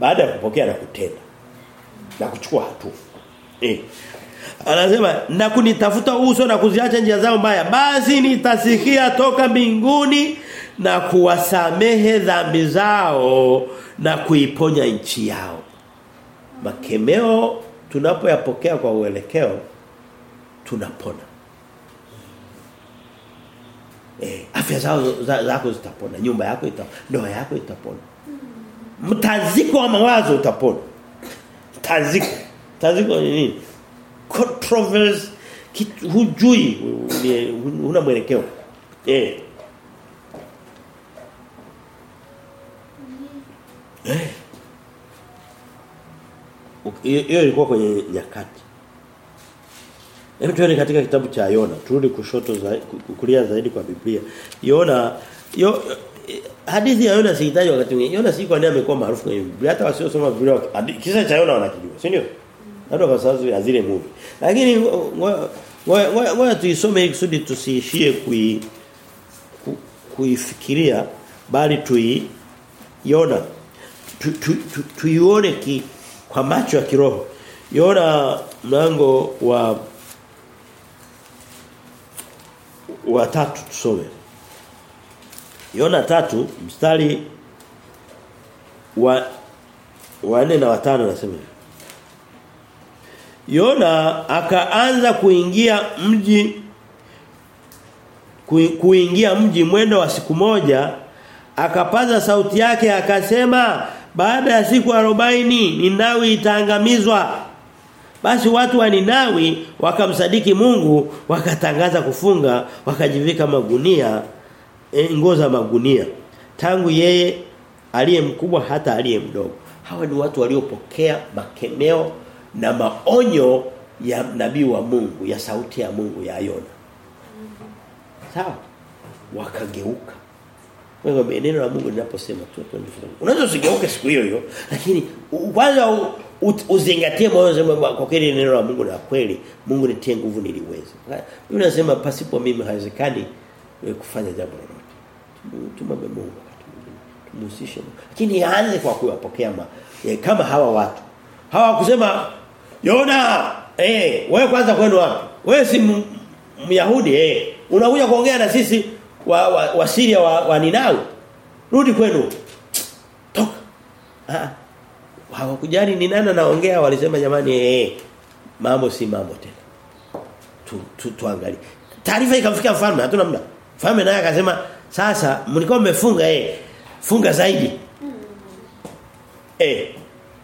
Speaker 1: baada ya kupokea na kutenda na kuchukua hatua Eh. Anasema na kunitafuta uso na kuziacha njia zao mbaya basi nitasikia toka mbinguni na kuwasamehe dhambi zao na kuiponya nchi yao. Makemeo tunapoyapokea kwa uelekeo tunapona. Eh, afya zao za, zako zitapona, nyumba yako itapona, ndoa yako itapona. Mtaziko wa mawazo utapona. Taziko. Taziko ni nini? Controversy hujui huna mwelekeo. Eh. Eh. Hiyo ilikuwa kwenye nyakati. Hebu tuone katika kitabu cha Yona. Turudi kushoto zaidi kulia zaidi kwa Biblia. Yona yo hadithi ya Yona sihitaji wakati mwingine. Yona si kwa nini amekuwa maarufu kwenye Biblia hata wasiosoma Biblia. Kisa cha Yona wanakijua, si ndio? Hata kwa sababu ya zile movie. Lakini ngoja tuisome ili kusudi tusiishie kui ku, kuifikiria bali tuiona tu, tu, tuione ki, kwa macho ya kiroho. Yona mlango wa wa tatu tusome. Yona tatu mstari wa wa 4 na watano nasema Yona akaanza kuingia mji kuingia mji mwendo wa siku moja akapaza sauti yake akasema baada ya siku 40 Ninawi itaangamizwa. Basi watu wa Ninawi wakamsadiki Mungu wakatangaza kufunga wakajivika magunia e, nguo za magunia. Tangu yeye aliye mkubwa hata aliye mdogo. Hawa ni watu waliopokea makemeo na maonyo ya nabii wa Mungu ya sauti ya Mungu ya Yona sawa? Wakageuka. Wewe neno la Mungu linaposema tu unaweza usigeuke siku hiyo hiyo lakini kwanza uzingatie moyo wako kwa kweli neno la Mungu la kweli Mungu nitie nguvu niliweze. Mimi nasema pasipo mimi haiwezekani kufanya jambo lolote tumwombe Mungu tumhusishe lakini aanze kwa kuwapokea e, kama hawa watu. Hawa kusema Yona eh wewe kwanza kwenu wapi? Wewe si Myahudi eh. Unakuja kuongea na sisi wa wa, wa Syria wa, wa Ninawi. Rudi kwenu. Toka. Ah hawakujali ni nani anaongea walisema jamani eh mambo si mambo tena. Tu, tu tuangalie. Taarifa ikamfikia mfalme hatuna muda. Mfalme naye akasema sasa mlikuwa mmefunga eh funga zaidi eh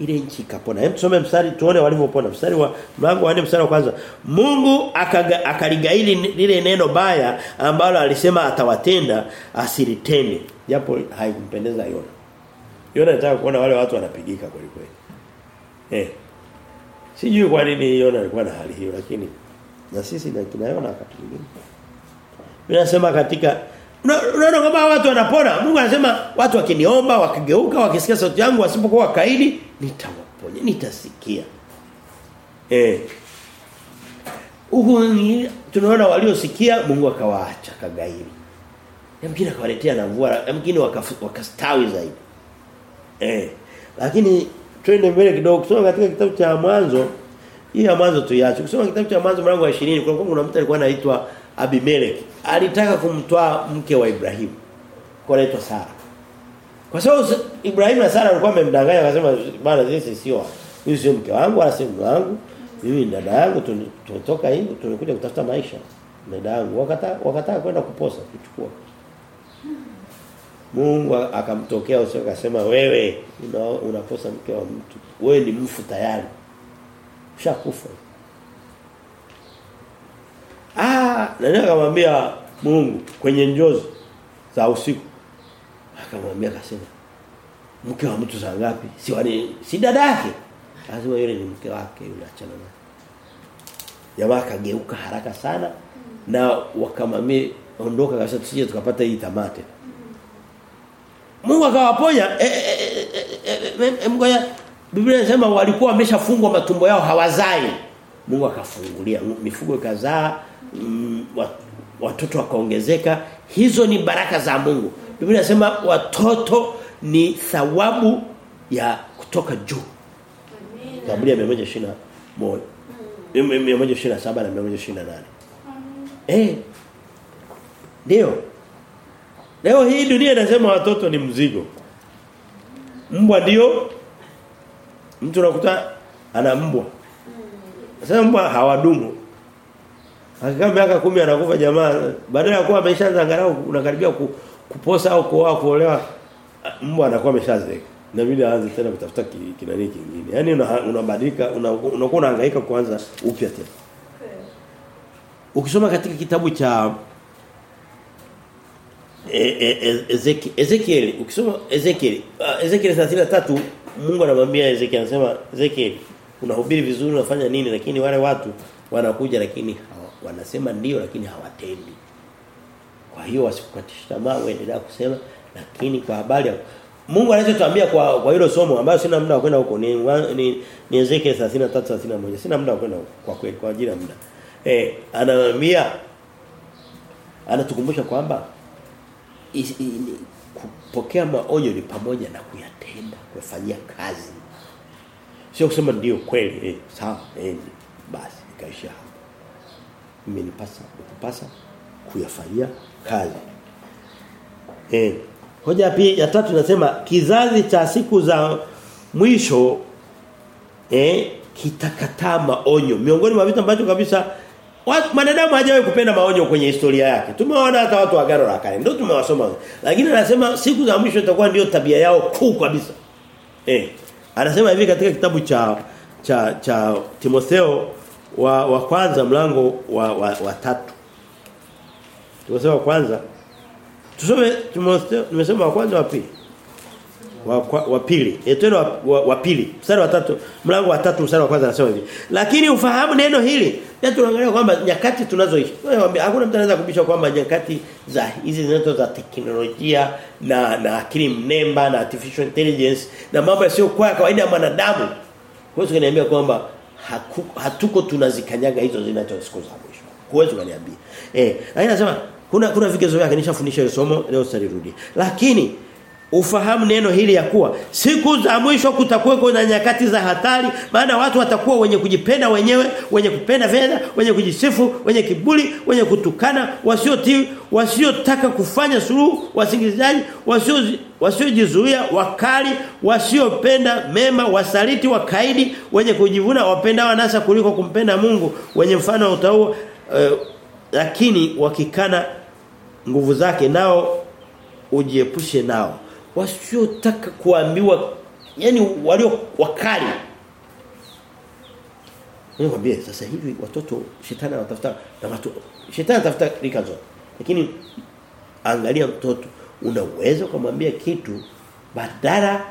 Speaker 1: ile nchi ikapona. Hem tusome mstari tuone walivyopona. Mstari wa mlango wa 4 mstari wa kwanza. Mungu akaligaili lile neno baya ambalo alisema atawatenda asilitende. Japo haikumpendeza Yona. Yona anataka kuona wale watu wanapigika kweli kweli. Eh. Sijui kwa nini Yona alikuwa na hali hiyo lakini na sisi na kina Yona wakati mwingine. Ninasema katika unaona kama watu wanapona. Mungu anasema watu wakiniomba wakigeuka wakisikia sauti yangu wasipokuwa wakaidi nitawaponya nitasikia. Eh huku tunaona waliosikia Mungu akawaacha kagairi yamkini akawaletea na mvua yamkini wakastawi waka zaidi. Eh lakini twende mbele kidogo kusoma katika kitabu cha mwanzo. Hii ya mwanzo tuiache kusoma kitabu cha mwanzo mlango wa 20 kuna kuna mtu alikuwa anaitwa Abimeleki alitaka kumtoa mke wa Ibrahimu. Kwa Sara. Kwa sababu Ibrahim Ibrahimu na Sara walikuwa wamemdanganya akasema bwana sisi sio huyu sio mke wangu wala sio wangu. Mimi ni dada yangu tunatoka hivi tumekuja kutafuta maisha. Dada yangu wakataka wakataka kwenda kuposa kuchukua. Mungu akamtokea usio akasema wewe una, unaposa mke wa mtu. Wewe ni mfu tayari. Ushakufa ah nani akamwambia Mungu kwenye njozi za usiku? Akamwambia akasema mke wa mtu saa ngapi? Si wani si dada yake? Lazima yule ni mke wake yule achana naye. Jamaa akageuka haraka sana na wakamwambia ondoka kabisa tusije tukapata hii tamate Mungu akawaponya eh, eh, eh, eh, eh, eh, ngoja. Biblia inasema walikuwa wameshafungwa matumbo yao hawazai Mungu akafungulia mifugo ikazaa mm, watoto wakaongezeka. Hizo ni baraka za Mungu. Biblia inasema watoto ni thawabu ya kutoka juu. Zaburi ya 121 127 na 128 Eh ndio. Leo hii dunia inasema watoto ni mzigo. Mbwa ndio. Mtu unakuta ana mbwa. Sasa mbwa hawadumu. Akikaa miaka kumi anakufa jamaa badala ya kuwa ameshaanza angalau unakaribia ku, kuposa au kuoa kuolewa mbwa anakuwa ameshazeeka. Inabidi aanze tena kutafuta kinani kingine. Yaani unabadilika una- unakuwa una unahangaika kuanza upya tena. Ukisoma katika kitabu cha E- e- Ezeki- Ezekiel ukisoma Ezekiel uh, Ezekiel 33 Mungu anamwambia Ezekiel anasema Ezekiel unahubiri vizuri unafanya nini lakini wale watu wanakuja lakini wanasema ndio lakini hawatendi. Kwa hiyo wasikukatisha tamaa uendelea kusema lakini kwa habari Mungu anachotuambia kwa kwa hilo somo ambayo sina muda wa kwenda huko ni, ni Ezekiel 33 31 sina muda wa kwenda kwa kweli kwa ajili ya muda. Eh anaambia anatukumbusha kwamba kupokea maonyo ni pamoja na kuyatenda kuyafanyia kazi sio kusema ndio kweli. Eh sawa eh basi ikaisha hapo. Imenipasa kupasa kuyafanyia kazi. Eh hoja pia ya tatu nasema kizazi cha siku za mwisho eh kitakataa maonyo. Miongoni mwa vitu ambavyo kabisa watu manadamu hajawahi kupenda maonyo kwenye historia yake. Tumeona hata watu wa agano la kale ndio tumewasoma. Lakini anasema siku za mwisho itakuwa ndio tabia yao kuu kabisa. Eh anasema hivi katika kitabu cha cha cha Timotheo wa, wa kwanza mlango wa, wa, wa tatu. Timotheo wa kwanza. Tusome Timotheo nimesema wa kwanza wa pili wa, pili. Etendo wa, wa, pili. Mstari wa tatu. Mlango wa tatu mstari wa kwanza anasema hivi. Lakini ufahamu neno hili. Ya tunaangalia kwamba nyakati tunazoishi. Hakuna mtu anaweza kubisha kwamba nyakati za hizi zinazo za teknolojia na na akili mnemba na artificial intelligence na mambo yasiyo kwa kawaida ya mwanadamu. Huwezi kuniambia kwamba hatuko tunazikanyaga hizo zinazo siku za mwisho. Huwezi kuniambia eh aina sema kuna kuna vigezo vyake. Nishafundisha hiyo somo leo sitarudi. Lakini ufahamu neno hili ya kuwa siku za mwisho kutakuwa na nyakati za hatari maana watu watakuwa wenye kujipenda wenyewe wenye kupenda fedha wenye kujisifu wenye kibuli wenye kutukana wasiotii wasiotaka kufanya suluhu wasingizaji wasio wasiojizuia wakali wasiopenda mema wasaliti wakaidi wenye kujivuna wapenda wanasa kuliko kumpenda Mungu wenye mfano wa utauwa eh, lakini wakikana nguvu zake nao ujiepushe nao wasiotaka kuambiwa yani walio wakali. Nikwambie sasa hivi watoto shetani anatafuta na watu shetani anatafuta rika zote. Lakini angalia mtoto unaweza kumwambia kitu badala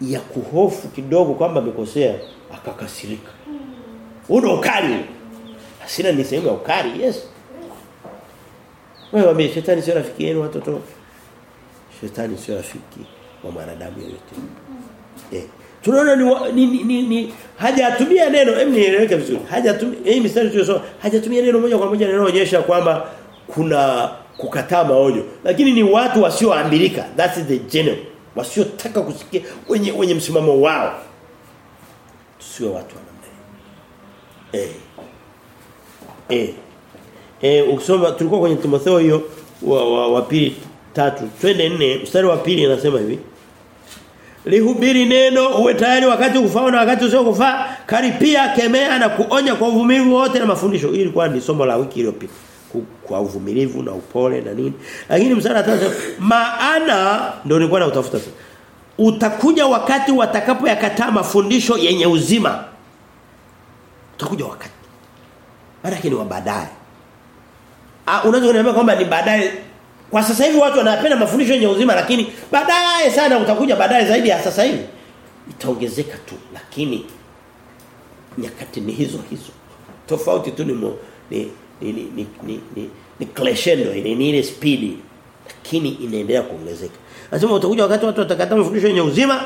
Speaker 1: ya kuhofu kidogo kwamba amekosea akakasirika. Una ukali. Hasira ni sehemu ya ukali yes. Wewe mimi shetani sio rafiki yenu watoto. Shetani sio rafiki wa mwanadamu yote. Eh. Tunaona ni, ni, ni, ni, hajatumia neno, hem nieleweke vizuri. Hajatumia hii mistari tuliyosoma, hajatumia neno moja kwa moja linaloonyesha kwamba kuna kukataa maonyo. Lakini ni watu wasioambilika. That is the general. Wasiotaka kusikia wenye wenye msimamo wao. Tusiwe watu wa namna hiyo. Eh. Eh. Eh ukisoma tulikuwa kwenye Timotheo hiyo wa, wa, wa pili tatu. Twende nne. Mstari wa pili anasema hivi. Lihubiri neno uwe tayari wakati kufaa na wakati usio kufaa. Karipia kemea na kuonya kwa uvumilivu wote na mafundisho. Hili ilikuwa ni somo la wiki iliyopita. Kwa uvumilivu na upole na nini. Lakini mstari wa tatu maana ndio nilikuwa nautafuta sasa utakuja wakati watakapoyakataa mafundisho yenye uzima. Utakuja wakati. Maana ya wa baadaye. Ah unaweza kuniambia kwamba ni baadaye kwa sasa hivi watu wanapenda mafundisho yenye uzima lakini baadaye sana utakuja baadaye zaidi ya sasa hivi. Itaongezeka tu lakini nyakati ni hizo hizo. Tofauti tu ni mo, ni ni ni ni, ni, ni, ni crescendo ile ni ile speed lakini inaendelea kuongezeka. Nasema utakuja wakati watu watakataa mafundisho yenye uzima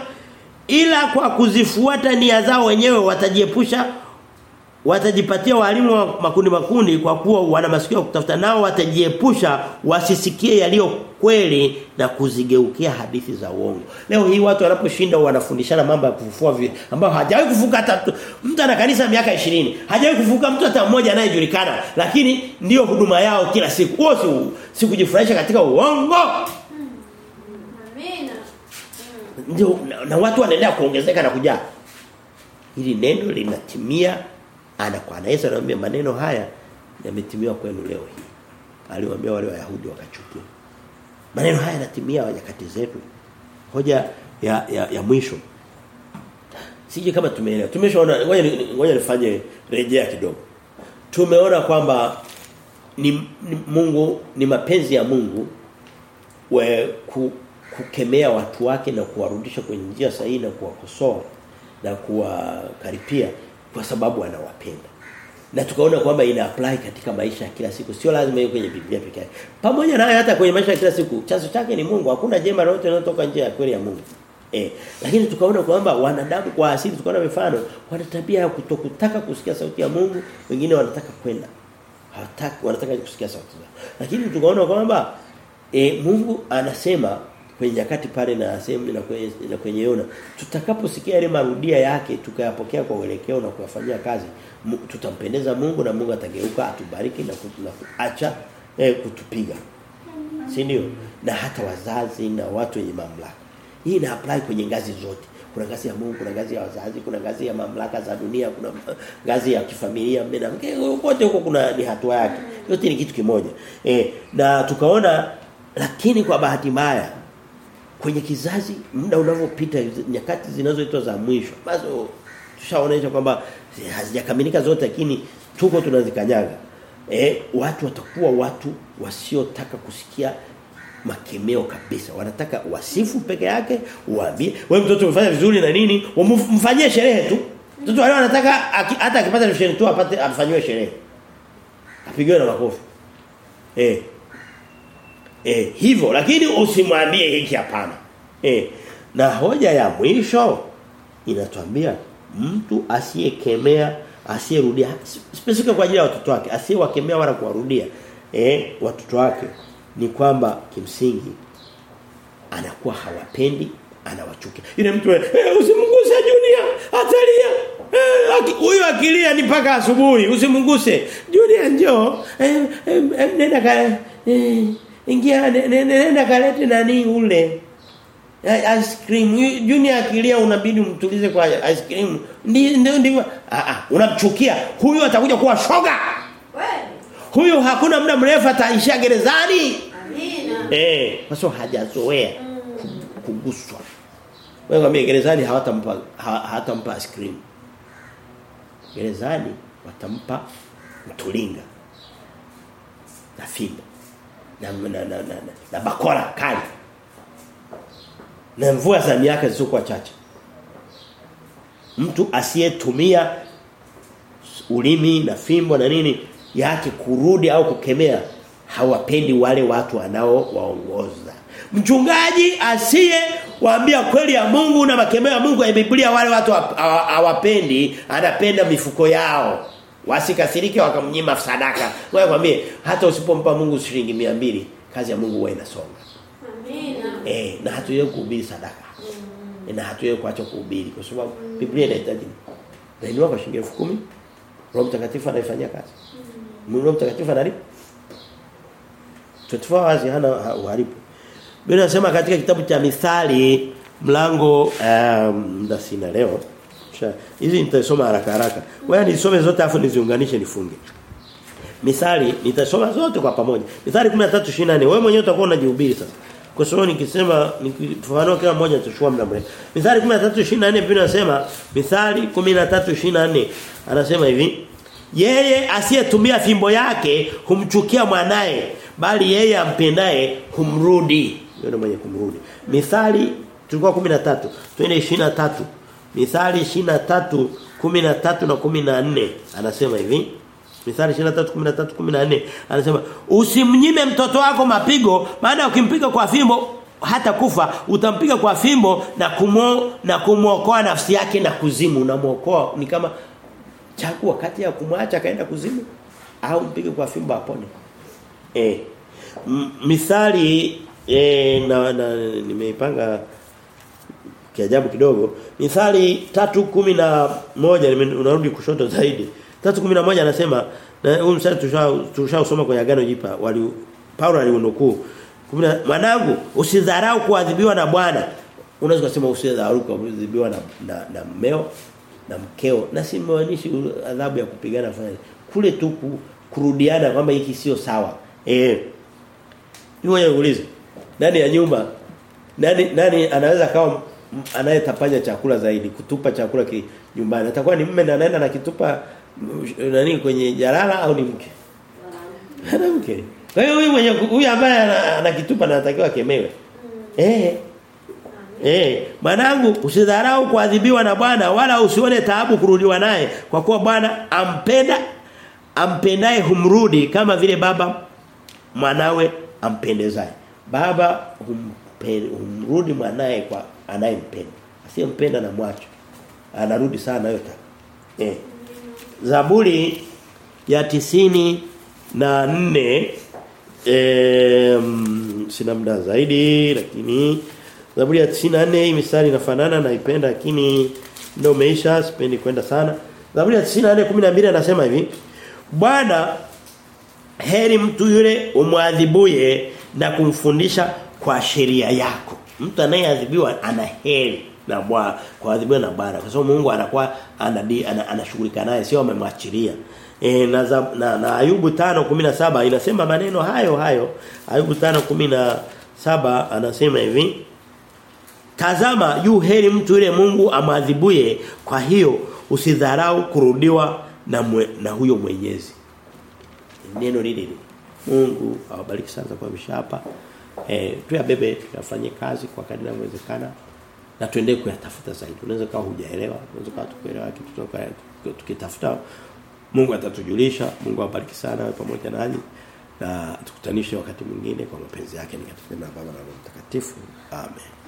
Speaker 1: ila kwa kuzifuata nia zao wenyewe watajiepusha watajipatia walimu wa makundi makundi kwa kuwa wana masikio ya kutafuta nao watajiepusha wasisikie yaliyo kweli na kuzigeukia hadithi za uongo. Leo hii watu wanaposhinda wanafundishana mambo ya kufufua vi ambao hajawahi kufuka hata mtu- mtu ana kanisa miaka 20. Hajawahi kufuka mtu hata mmoja anayejulikana lakini ndiyo huduma yao kila siku. Wao si, si kujifurahisha katika uongo.
Speaker 2: Amina.
Speaker 1: Ndio na, na watu wanaendelea kuongezeka na kujaa. Hili neno linatimia ana kwa Yesu anamwambia maneno haya yametimia kwenu leo hii. Aliwaambia wale Wayahudi wakachukia. Maneno haya yanatimia nyakati zetu. Hoja ya ya, ya mwisho. Sije kama tumeelewa. Tumeshaona ngoja ngoja nifanye rejea kidogo. Tumeona kwamba ni, ni Mungu ni mapenzi ya Mungu we, ku, kukemea watu wake na kuwarudisha kwenye njia sahihi na kuwakosoa na kuwakaripia kwa sababu anawapenda. Na tukaona kwamba ina apply katika maisha ya kila siku. Sio lazima iwe kwenye Biblia pekee yake. Pamoja na hata kwenye maisha ya kila siku chanzo chake ni Mungu. Hakuna jema lolote linalotoka nje ya kweli ya Mungu. Eh, lakini tukaona kwamba wanadamu kwa asili tukaona mifano wana tabia ya kutokutaka kusikia sauti ya Mungu, wengine wanataka kwenda. Hawataki wanataka kusikia sauti zao. Lakini tukaona kwamba e, Mungu anasema kwenye nyakati pale na sehemu na kwenye na kwenye Yona. Tutakaposikia ile marudia yake tukayapokea kwa uelekeo na kuyafanyia kazi tutampendeza Mungu na Mungu atageuka atubariki na, kutuacha eh, kutupiga. Si ndio? Na hata wazazi na watu wenye mamlaka. Hii ina apply kwenye ngazi zote. Kuna ngazi ya Mungu kuna ngazi ya wazazi kuna ngazi ya mamlaka za dunia kuna ngazi ya kifamilia mume na mke wote huko kuna ni hatua yake. Yote ni kitu kimoja. Eh na tukaona lakini kwa bahati mbaya kwenye kizazi muda unavyopita nyakati zinazoitwa za mwisho basi tushaonesha kwamba hazijakamilika zote lakini tuko tunazikanyaga. Eh watu watakuwa watu wasiotaka kusikia makemeo kabisa. Wanataka wasifu peke yake waambie wewe mtoto umefanya vizuri na nini? Umfanyie sherehe tu. Mtoto wale anataka hata akipata sherehe tu apate afanywe sherehe. Apigiwe na makofi. Eh eh hivyo lakini usimwambie hiki hapana. Eh na hoja ya mwisho inatuambia mtu asiyekemea asiyerudia specific kwa ajili ya watoto wake asiyewakemea wala kuwarudia eh watoto wake ni kwamba kimsingi anakuwa hawapendi anawachukia. Yule mtu eh, usimguse Junior atalia. Eh, huyo akilia ni paka asubuhi usimguse. Junior njoo. Eh, eh, nenda kae eh, ingia nenda kalete nani ule? Ice cream. Junior akilia unabidi umtulize kwa ice cream. Ndio ndio ah ah unamchukia. Huyu atakuja kuwa shoga. Huyu hakuna muda mrefu ataishia gerezani.
Speaker 2: Amina.
Speaker 1: eh kwa sababu hajazoea kuguswa. Wewe kama gerezani hawatampa hawatampa ice cream. Gerezani watampa mtulinga. Na fimbo na na na, na, na, na bakora kali na mvua za miaka zisizokuwa chache mtu asiyetumia ulimi na fimbo na nini yake kurudi au kukemea hawapendi wale watu wanaowaongoza. Mchungaji asiye waambia kweli ya Mungu na makemeo ya Mungu ya Biblia wale watu hawa- hawa- hawapendi, anapenda mifuko yao. Wasikasirike wakamnyima sadaka. Wewe kwambie hata usipompa Mungu shilingi 200, kazi ya Mungu huwa inasonga.
Speaker 2: Amina.
Speaker 1: Eh, na hatuye kuhubiri sadaka. Mm. Na hatuye kuacha kuhubiri kwa sababu mm. Biblia inahitaji. Na inua kwa shilingi 10,000. Roho Mtakatifu anaifanyia kazi. Mm. Roho Mtakatifu analipa. 24 hours hana uharibu. Biblia inasema katika kitabu cha Mithali mlango um, ndasina sina leo. Sha- Hizi nitasoma haraka haraka. Wewe nisome zote afu niziunganishe nifunge. Mithali nitasoma zote kwa pamoja. Mithali 13:24 wewe mwenyewe utakuwa unajihubiri sasa. Kwa sababu nikisema nikifafanua kila mmoja tutachukua muda mrefu. Mithali 13:24 Biblia inasema Mithali 13:24 anasema hivi yeye asiyetumia fimbo yake humchukia mwanae bali yeye ampendaye humrudi. Yule mwenye kumrudi. Mithali tulikuwa 13 twende 23. Mithali 23 13 na 14 anasema hivi. Mithali 23 14 anasema usimnyime mtoto wako mapigo maana ukimpiga kwa fimbo hata kufa utampiga kwa fimbo na kumo na kumuokoa nafsi yake na kuzimu. Unamuokoa ni kama chagua kati ya kumwacha kaenda kuzimu au mpige kwa fimbo apone. Eh. Mithali eh na, na nimeipanga kiajabu kidogo. Mithali 3:11 nime- unarudi kushoto zaidi. 3:11 anasema na huu mstari tushausoma kwenye agano jipa wali Paulo aliunukuu. Mwanangu usidharau kuadhibiwa na Bwana. Unaweza kusema usidharau kuadhibiwa na, na na mmeo na mkeo. Na simaanishi adhabu ya kupigana fanya kule tu kurudiana kwamba hiki sio sawa. Eh. Niwe uulize. Nani ya nyumba? Nani nani anaweza kawa anayetapanya chakula zaidi, kutupa chakula ki nyumbani. Atakuwa ni mume na anaenda na kitupa mm, nani kwenye jalala au ni mke? Mwanamke. Kwa hiyo huyu mwenye huyu ambaye anakitupa anakitupa anatakiwa kemewe. Eh. Eh, mwanangu usidharau kuadhibiwa na Bwana wala usione taabu kurudiwa naye kwa kuwa Bwana ampenda ampendaye humrudi kama vile baba mwanawe ampendezaye. Baba humpe- humrudi mwanae kwa anayempenda. Asiyempenda na mwacho. Anarudi sana yote. Eh. Zaburi ya tisini na nne eh sina muda zaidi lakini Zaburi ya 94 hii misali inafanana naipenda lakini ndio umeisha sipendi kwenda sana. Zaburi ya 94 12 anasema hivi Bwana heri mtu yule umwadhibuye na kumfundisha kwa sheria yako. Mtu anayeadhibiwa ana heri na bwana kuadhibiwa na Bwana kwa sababu Mungu anakuwa anashughulika naye sio amemwachilia. E, na, na, na Ayubu 5:17 inasema maneno hayo hayo. Ayubu 5:17 anasema hivi Tazama yu heri mtu yule Mungu amadhibuye kwa hiyo usidharau kurudiwa na mwe, na huyo mwenyezi. Neno lile. Mungu awabariki sana kwa mshapa. Eh tuyabebe tuyafanye kazi kwa kadri inavyowezekana na tuendelee kuyatafuta zaidi. Unaweza kawa hujaelewa, unaweza kawa tukuelewa kitu tukitafuta Mungu atatujulisha. Mungu awabariki sana pamoja nanyi na tukutanishe wakati mwingine kwa mapenzi yake ni katika Baba na Mtakatifu. Amen.